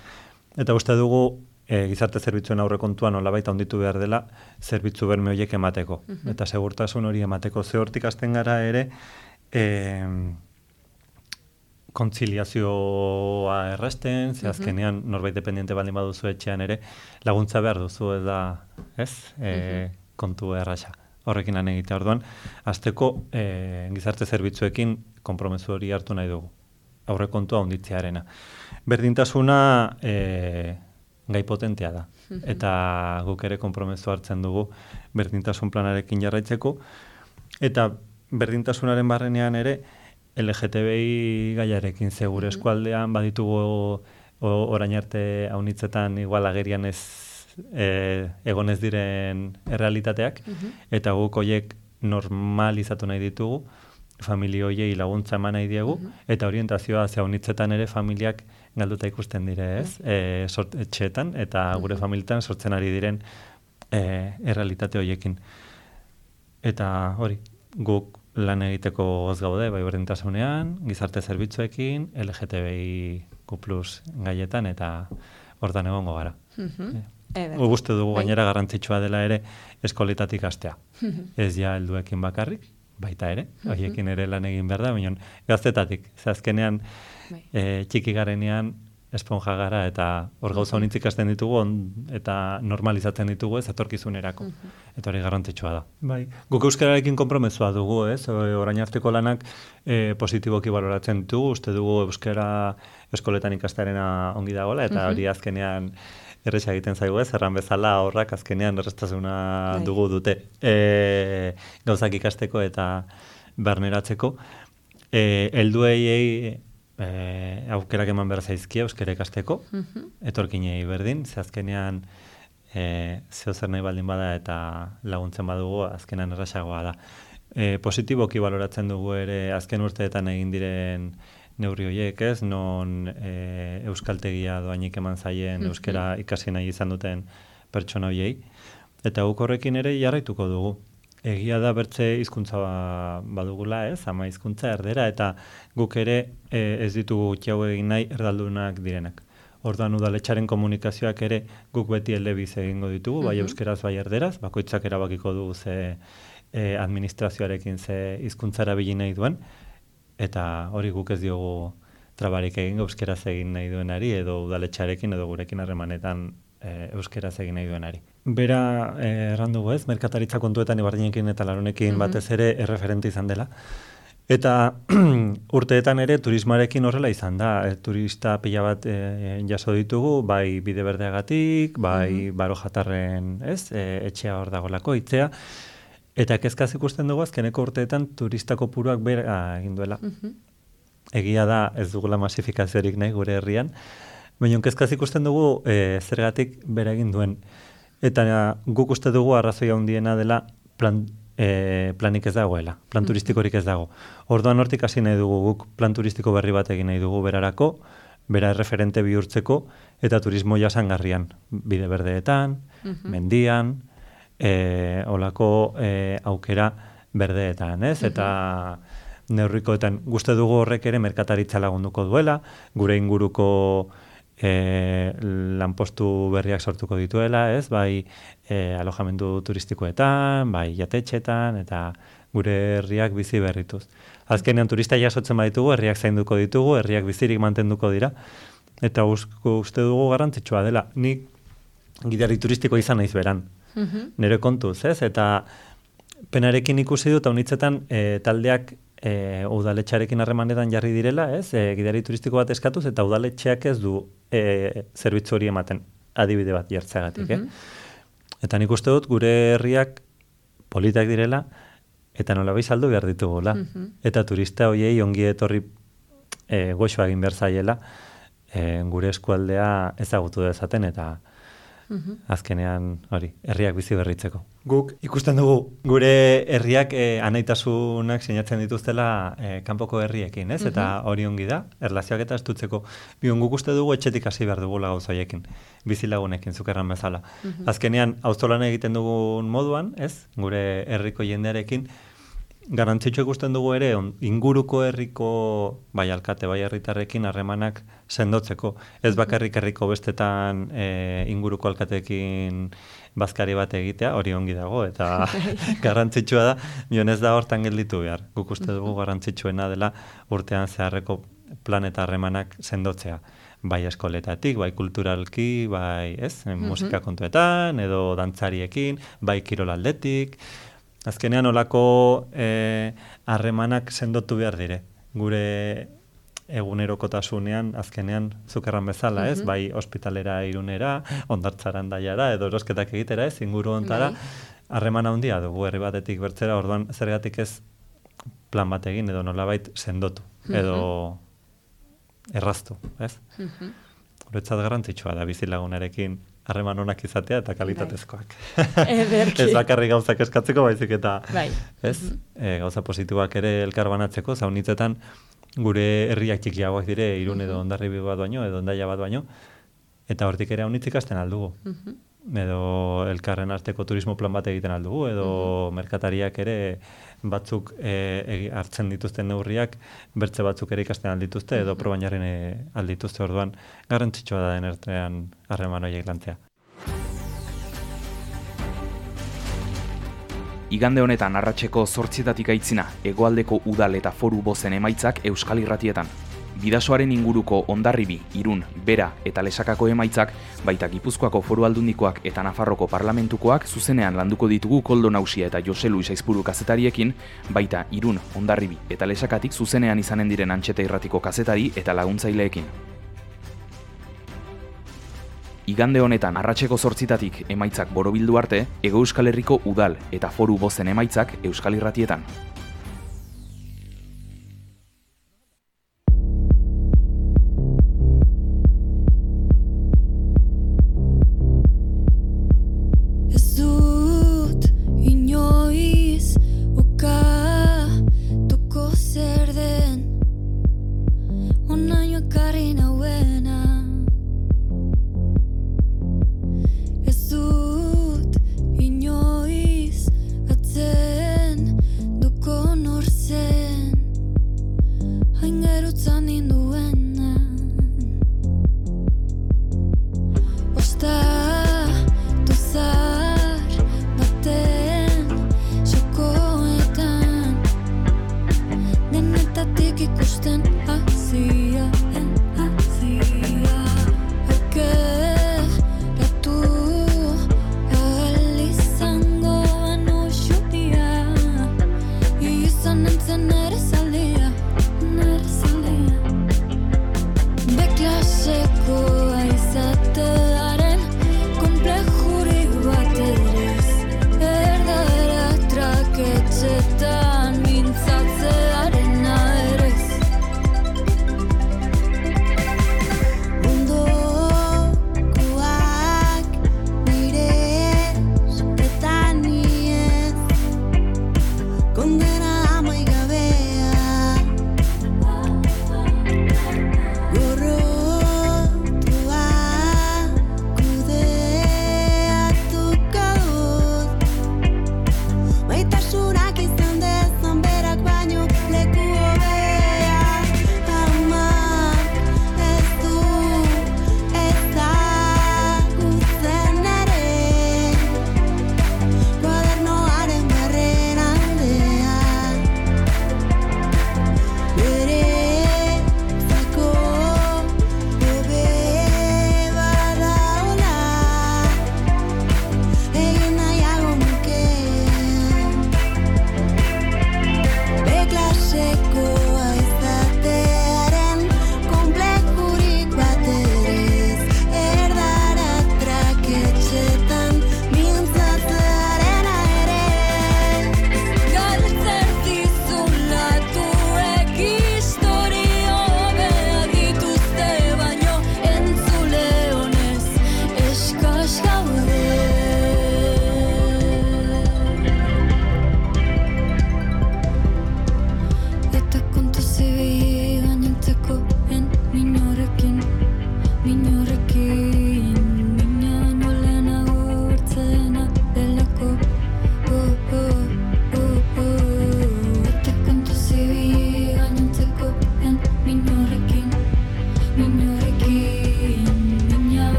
Eta uste dugu e, gizarte zerbitzuen aurrekontuan nolabait handitu behar dela zerbitzu berme horiek emateko. Eta segurtasun hori emateko ze hortik hasten gara ere e, kontziliazioa erresten, ze azkenean norbait dependiente baldin baduzu etxean ere laguntza behar duzu ez da, ez? E, kontu erraxa. Horrekin lan egitea orduan, azteko e, gizarte zerbitzuekin konpromesu hori hartu nahi dugu. Aurrekontua handitzearena. Berdintasuna e, gai potentea da. Eta guk ere konpromesu hartzen dugu berdintasun planarekin jarraitzeko. Eta berdintasunaren barrenean ere LGTBI gaiarekin segure eskualdean baditugu orain arte haunitzetan igual agerian ez e, egon ez diren errealitateak. Eta guk hoiek normalizatu nahi ditugu familia hoiei laguntza eman nahi diegu eta orientazioa ze haunitzetan ere familiak galduta ikusten dire, ez? E, sort, etxeetan eta gure familietan sortzen ari diren e, errealitate hoiekin. Eta hori, guk lan egiteko goz gaude, bai berdintasunean, gizarte zerbitzuekin, LGTBI plus gaietan, eta hortan egongo gara. Eder. Gu uste dugu Bai. gainera garrantzitsua dela ere eskoletatik astea. Ez ja helduekin bakarrik, baita ere, horiekin ere lan egin behar da, baina gaztetatik. Ze azkenean e, txiki garenean esponja gara eta hor gauza honitz ikasten ditugu on, eta normalizatzen ditugu ez etorkizunerako. Eta hori garrantzitsua da. Bai. Guk euskararekin konpromezua dugu, ez? Orain arteko lanak e, positiboki baloratzen ditugu, uste dugu euskara eskoletan ikastearena ongi dagoela, eta hori azkenean erresa egiten zaigu ez, erran bezala horrak azkenean errestasuna Bai. dugu dute e, gauzak ikasteko eta berneratzeko. E, elduei e, aukerak eman behar zaizkia euskara ikasteko, etorkinei berdin, ze azkenean e, zeo zer nahi baldin bada eta laguntzen badugu, azkenan errasagoa da. E, positiboki baloratzen dugu ere azken urteetan egin diren neurri horiek, ez, non e, euskaltegia doainik eman zaien euskara ikasi nahi izan duten pertsona horiei. Eta guk horrekin ere jarraituko dugu. Egia da bertze hizkuntza ba- badugula, ez, ama hizkuntza erdera, eta guk ere e, ez ditugu txau egin nahi erdaldunak direnak. Orduan udaletxaren komunikazioak ere guk beti elebiz egingo ditugu, bai euskeraz, bai erderaz, bakoitzak erabakiko du ze e, administrazioarekin ze hizkuntza erabili nahi duen, eta hori guk ez diogu trabarik egin euskeraz egin nahi duenari, edo udaletxarekin edo gurekin harremanetan e, euskeraz egin nahi duenari. Bera, eh, erran dugu ez, merkataritza kontuetan ibardinekin eta larunekin batez ere erreferente izan dela. Eta urteetan ere turismoarekin horrela izan da, e, turista pila bat e, jaso ditugu, bai bide berdeagatik, bai baro jatarren, ez, e, etxea hor dagolako, itzea, eta kezkaz ikusten dugu azkeneko urteetan turista kopuruak bera egin duela. Egia da ez dugula masifikaziorik nahi gure herrian, baina kezkaz ikusten dugu e, zergatik bera egin duen. Eta guk uste dugu arrazoia handiena dela plan, e, planik ez dagoela, plan turistikorik ez dago. Orduan hortik hasi nahi dugu guk plan turistiko berri bat egin nahi dugu berarako, bera referente bihurtzeko eta turismo jasangarrian, bide berdeetan, mendian, e, olako e, aukera berdeetan, ez? Eta neurrikoetan guzti dugu horrek ere merkataritza lagunduko duela, gure inguruko e, lanpostu berriak sortuko dituela, ez? Bai e, alojamendu turistikoetan, bai jatetxetan, eta gure herriak bizi berrituz. Azkenean turista jasotzen baditugu, herriak zainduko ditugu, herriak bizirik mantenduko dira, eta uste dugu garrantzitsua dela. Nik gidari turistiko izan naiz beran, mm nire kontuz, ez? Eta penarekin ikusi dut, haunitzetan e, taldeak e, udaletxarekin harremanetan jarri direla, ez? E, gidari turistiko bat eskatuz, eta udaletxeak ez du e, zerbitzu hori ematen adibide bat jartzeagatik, mm Eta nik uste dut gure herriak politak direla, eta nola bai saldu behar ditugula. Mm Eta turista hoiei ongi etorri e, goxoa egin behar zaiela, e, gure eskualdea ezagutu dezaten, eta Mhm. Azkenean, hori, herriak bizi berritzeko. Guk ikusten dugu gure herriak e, anaitasunak sinatzen dituztela e, kanpoko herriekin, ez? Eta mhm. hori ongi da, erlazioak eta estutzeko. Bion guk uste dugu etxetik hasi behar dugu lagauzoiekin, bizilagunekin, zukerran bezala. Mhm. Azkenean, auzolan egiten dugun moduan, ez? Gure herriko jendearekin, Garantzitxo ikusten dugu ere, on, inguruko herriko, bai alkate, bai herritarrekin harremanak sendotzeko. Ez bakarrik herriko bestetan e, inguruko alkatekin bazkari bat egitea, hori ongi dago, eta garrantzitsua da, bion ez da hortan gelditu behar. Guk uste dugu garrantzitsuena dela urtean zeharreko planeta harremanak sendotzea. Bai eskoletatik, bai kulturalki, bai ez, musika kontuetan, edo dantzariekin, bai kirolaldetik, azkenean olako eh, harremanak sendotu behar dire. Gure egunerokotasunean azkenean zukerran bezala, ez? Mhm. Bai ospitalera irunera, ondartzaran daiara, edo erosketak egitera, ez? Inguru ontara, bai. harreman handia dugu herri batetik bertzera, orduan zergatik ez plan bat egin, edo nolabait sendotu, edo mhm. erraztu, ez? Mm Horretzat garrantzitsua da bizilagunarekin harreman onak izatea eta kalitatezkoak. Bai. ez bakarri gauzak eskatzeko, baizik eta bai. ez, e, gauza positiboak ere elkar banatzeko, zaunitzetan gure herriak txikiagoak dire, irun edo ondarri bat baino, edo ondaia bat baino, eta hortik ere haunitzik asten aldugu. Edo elkarren arteko turismo plan bat egiten aldugu, edo merkatariak ere batzuk e, hartzen dituzten neurriak, bertze batzuk ere ikasten aldituzte, edo probainaren e, aldituzte orduan, garrantzitsua da den ertean harreman horiek lantzea. Igande honetan arratseko zortzietatik aitzina, egoaldeko udal eta foru bozen emaitzak euskal irratietan bidasoaren inguruko ondarribi, irun, bera eta lesakako emaitzak, baita gipuzkoako foru aldundikoak eta nafarroko parlamentukoak zuzenean landuko ditugu koldo nausia eta Jose Luis Aizpuru kazetariekin, baita irun, ondarribi eta lesakatik zuzenean izanen diren antxeta irratiko kazetari eta laguntzaileekin. Igande honetan arratseko zortzitatik emaitzak borobildu arte, Ego Euskal Herriko udal eta foru bozen emaitzak Euskal Irratietan. Karina.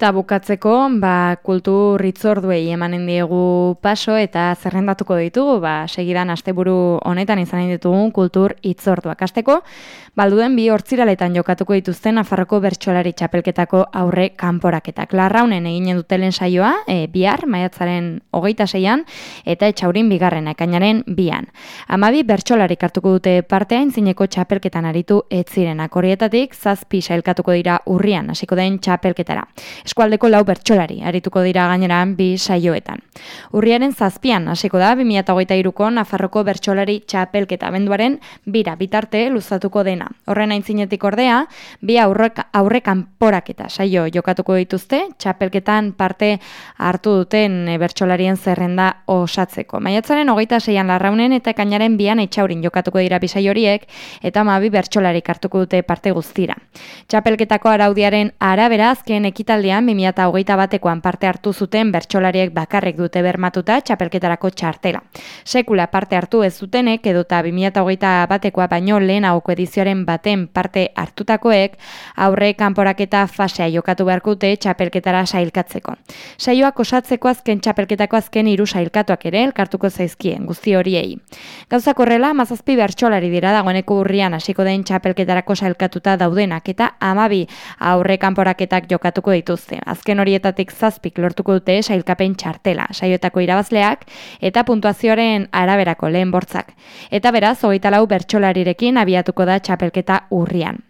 Eta bukatzeko, ba, kultur itzorduei emanen diegu paso eta zerrendatuko ditugu, ba, segidan asteburu honetan izanen ditugu kultur itzorduak. Azteko, balduden bi hortziraletan jokatuko dituzten Nafarroko bertsolari txapelketako aurre kanporaketak. Larraunen eginen dutelen saioa, e, bihar, maiatzaren hogeita zeian, eta etxaurin bigarren ekainaren bian. Amabi bertsolari kartuko dute parteain zineko txapelketan aritu etziren akorietatik, zazpi sailkatuko dira urrian, hasiko den txapelketara eskualdeko lau bertsolari arituko dira gaineran bi saioetan. Urriaren zazpian hasiko da 2008ko Nafarroko bertsolari txapelketa benduaren bira bitarte luzatuko dena. Horren aintzinetik ordea, bi aurrek, aurrekan poraketa saio jokatuko dituzte, txapelketan parte hartu duten bertsolarien zerrenda osatzeko. Maiatzaren hogeita zeian larraunen eta kainaren bian etxaurin jokatuko dira bisai horiek, eta mabi bertsolari hartuko dute parte guztira. Txapelketako araudiaren arabera azken ekitaldi urtean, 2008 batekoan parte hartu zuten bertsolariek bakarrek dute bermatuta txapelketarako txartela. Sekula parte hartu ez zutenek edota 2008 batekoa baino lehen hauko edizioaren baten parte hartutakoek aurre kanporaketa fasea jokatu beharkute txapelketara sailkatzeko. Saioak osatzeko azken txapelketako azken hiru sailkatuak ere elkartuko zaizkien guzti horiei. Gauza korrela, mazazpi bertsolari dira dagoeneko urrian hasiko den txapelketarako sailkatuta daudenak eta amabi aurre kanporaketak jokatuko dituz dituzte. Azken horietatik zazpik lortuko dute sailkapen txartela, saioetako irabazleak eta puntuazioaren araberako lehen bortzak. Eta beraz, hogeita lau bertxolarirekin abiatuko da txapelketa urrian.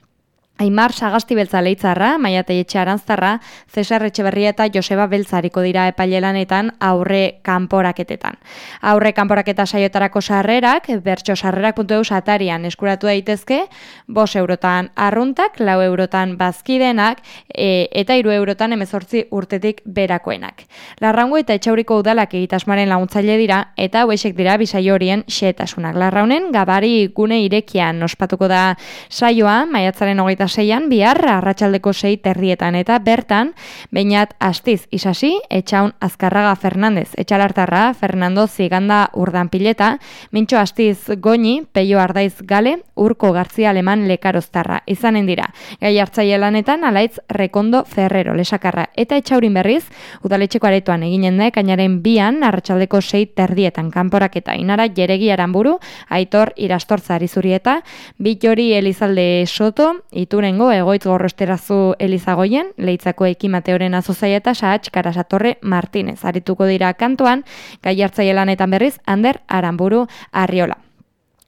Aimar Sagasti Beltza leitzarra, Maiate Etxe Aranztarra, Cesar Etxeberria eta Joseba Beltzariko dira epailelanetan aurre kanporaketetan. Aurre kanporaketa saiotarako sarrerak, bertso sarrerak.eus atarian eskuratu daitezke, bos eurotan arruntak, lau eurotan bazkidenak, e, eta iru eurotan emezortzi urtetik berakoenak. Larraungo eta etxauriko udalak egitasmaren laguntzaile dira, eta huesek dira bisaio horien xetasunak. Larraunen, gabari gune irekian ospatuko da saioa, maiatzaren hogeita seian, bihar, arratsaldeko sei terrietan, eta bertan, bainat astiz isasi, etxaun azkarraga Fernandez, etxalartarra, Fernando Ziganda urdanpileta, mintxo astiz goini, peio ardaiz gale, urko garzia aleman lekaroztarra, izanen dira. Gai hartzaile lanetan, alaitz rekondo ferrero, lesakarra, eta etxaurin berriz, udaletxeko aretoan eginen da, kainaren bian, arratsaldeko sei terdietan, kanporaketa, inara jeregi aramburu, aitor irastortzari zurieta, bitori elizalde soto, itu Irurengo egoitz gorrosterazu Elizagoien, leitzako ekimateoren azozaia eta saatx karasatorre Martinez. Arituko dira kantuan, gai lanetan berriz, Ander Aramburu Arriola.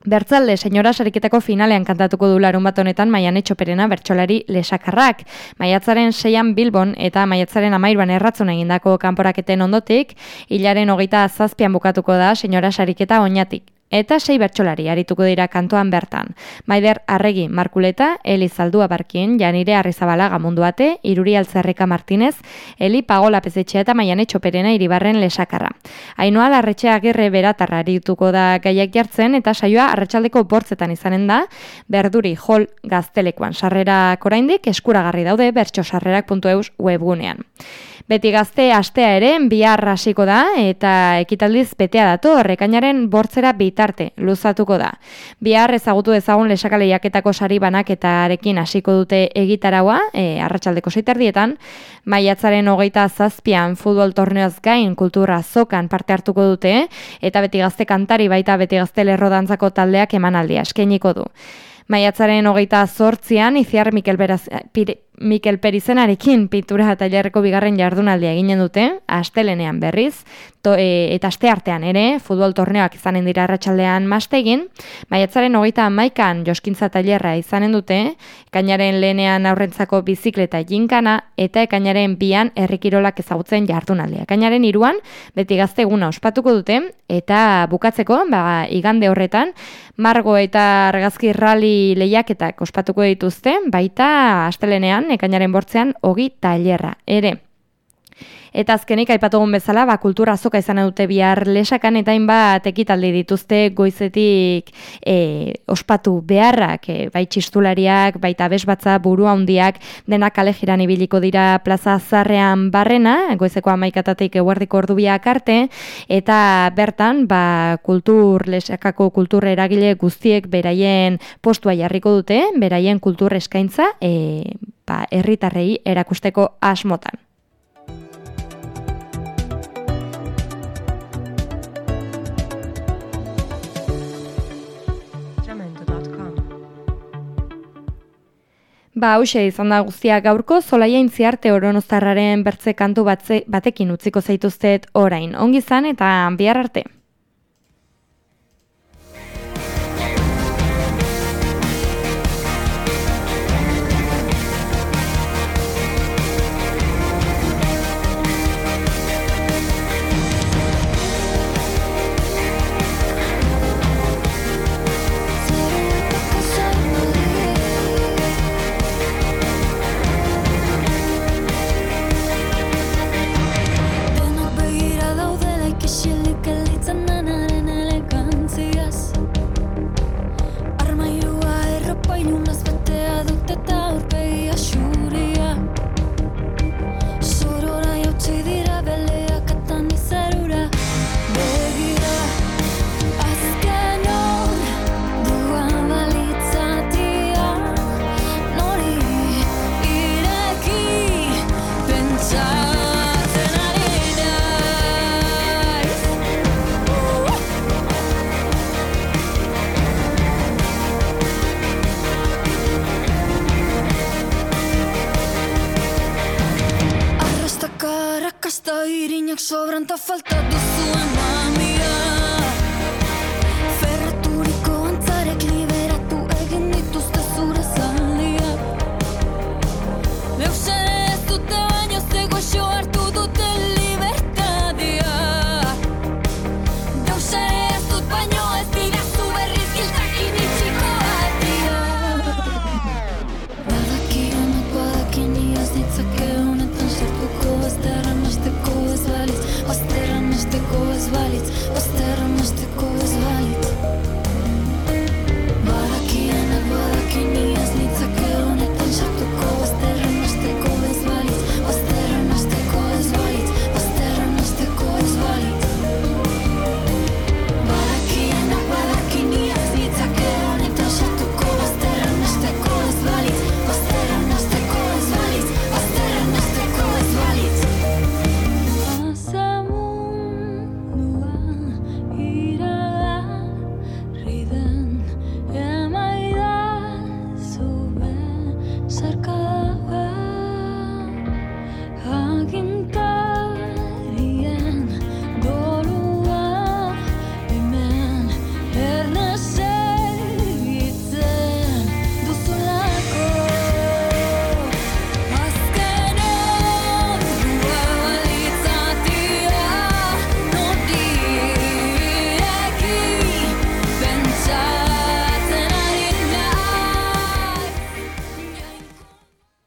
Bertzalde, senyora sariketako finalean kantatuko du larun bat honetan maian etxoperena bertsolari lesakarrak. Maiatzaren seian Bilbon eta maiatzaren amairuan erratzun egindako kanporaketen ondotik, hilaren hogeita zazpian bukatuko da senyora sariketa oinatik eta sei bertsolari arituko dira kantoan bertan. Maider Arregi Markuleta, Eli Zaldua Barkien, Janire Arrizabala Gamunduate, Iruri Altzerreka Martinez, Eli Pagola Pezetxea eta Maiane Txoperena Iribarren Lesakarra. Ainoa Larretxe Agirre Beratarra arituko da gaiak jartzen eta saioa arratsaldeko bortzetan izanen da, berduri hol gaztelekuan sarrera koraindik eskuragarri daude bertxosarrerak.eus webgunean. Beti gazte astea ere bihar hasiko da eta ekitaldiz betea datu horrekainaren bortzera bitarte luzatuko da. Bihar ezagutu ezagun lesakale jaketako sari banaketarekin hasiko dute egitaraua e, arratsaldeko seiterdietan, maiatzaren hogeita zazpian futbol torneoz gain kultura zokan parte hartuko dute eta beti gazte kantari baita beti gazte lerrodantzako taldeak emanaldia eskeniko du. Maiatzaren hogeita zortzian, Iziar Mikel, Beraz, Mikel Perizenarekin pintura eta jarreko bigarren jardunaldia eginen dute, astelenean berriz, to, e, eta aste artean ere, futbol torneoak izanen dira arratsaldean mastegin, maiatzaren hogeita maikan joskintza tailerra izanen dute, kainaren lehenean aurrentzako bizikleta jinkana, eta ekainaren bian errikirolak ezagutzen jardunaldia. Kainaren iruan, beti gazte eguna ospatuko dute, eta bukatzeko, ba, igande horretan, margo eta argazki rali lehiaketak ospatuko dituzte, baita astelenean, ekainaren bortzean, ogi tailerra. Ere, Eta azkenik aipatugun bezala, ba, kultura azoka izan dute bihar lesakan eta hainbat ekitaldi dituzte goizetik e, ospatu beharrak, e, bai txistulariak, baita bezbatza buru handiak denak alejiran ibiliko dira plaza zarrean barrena, goizeko amaikatatik eguerdiko ordubiak arte, eta bertan, ba, kultur, lesakako kultur eragile guztiek beraien postua jarriko dute, beraien kultur eskaintza, e, ba, herritarrei erakusteko asmotan. Ba, hause izan da guztia gaurko, zolaien ziarte oronozarraren bertze kantu batze, batekin utziko zaituztet orain. Ongi izan eta bihar arte. sobranta tá falta do sua.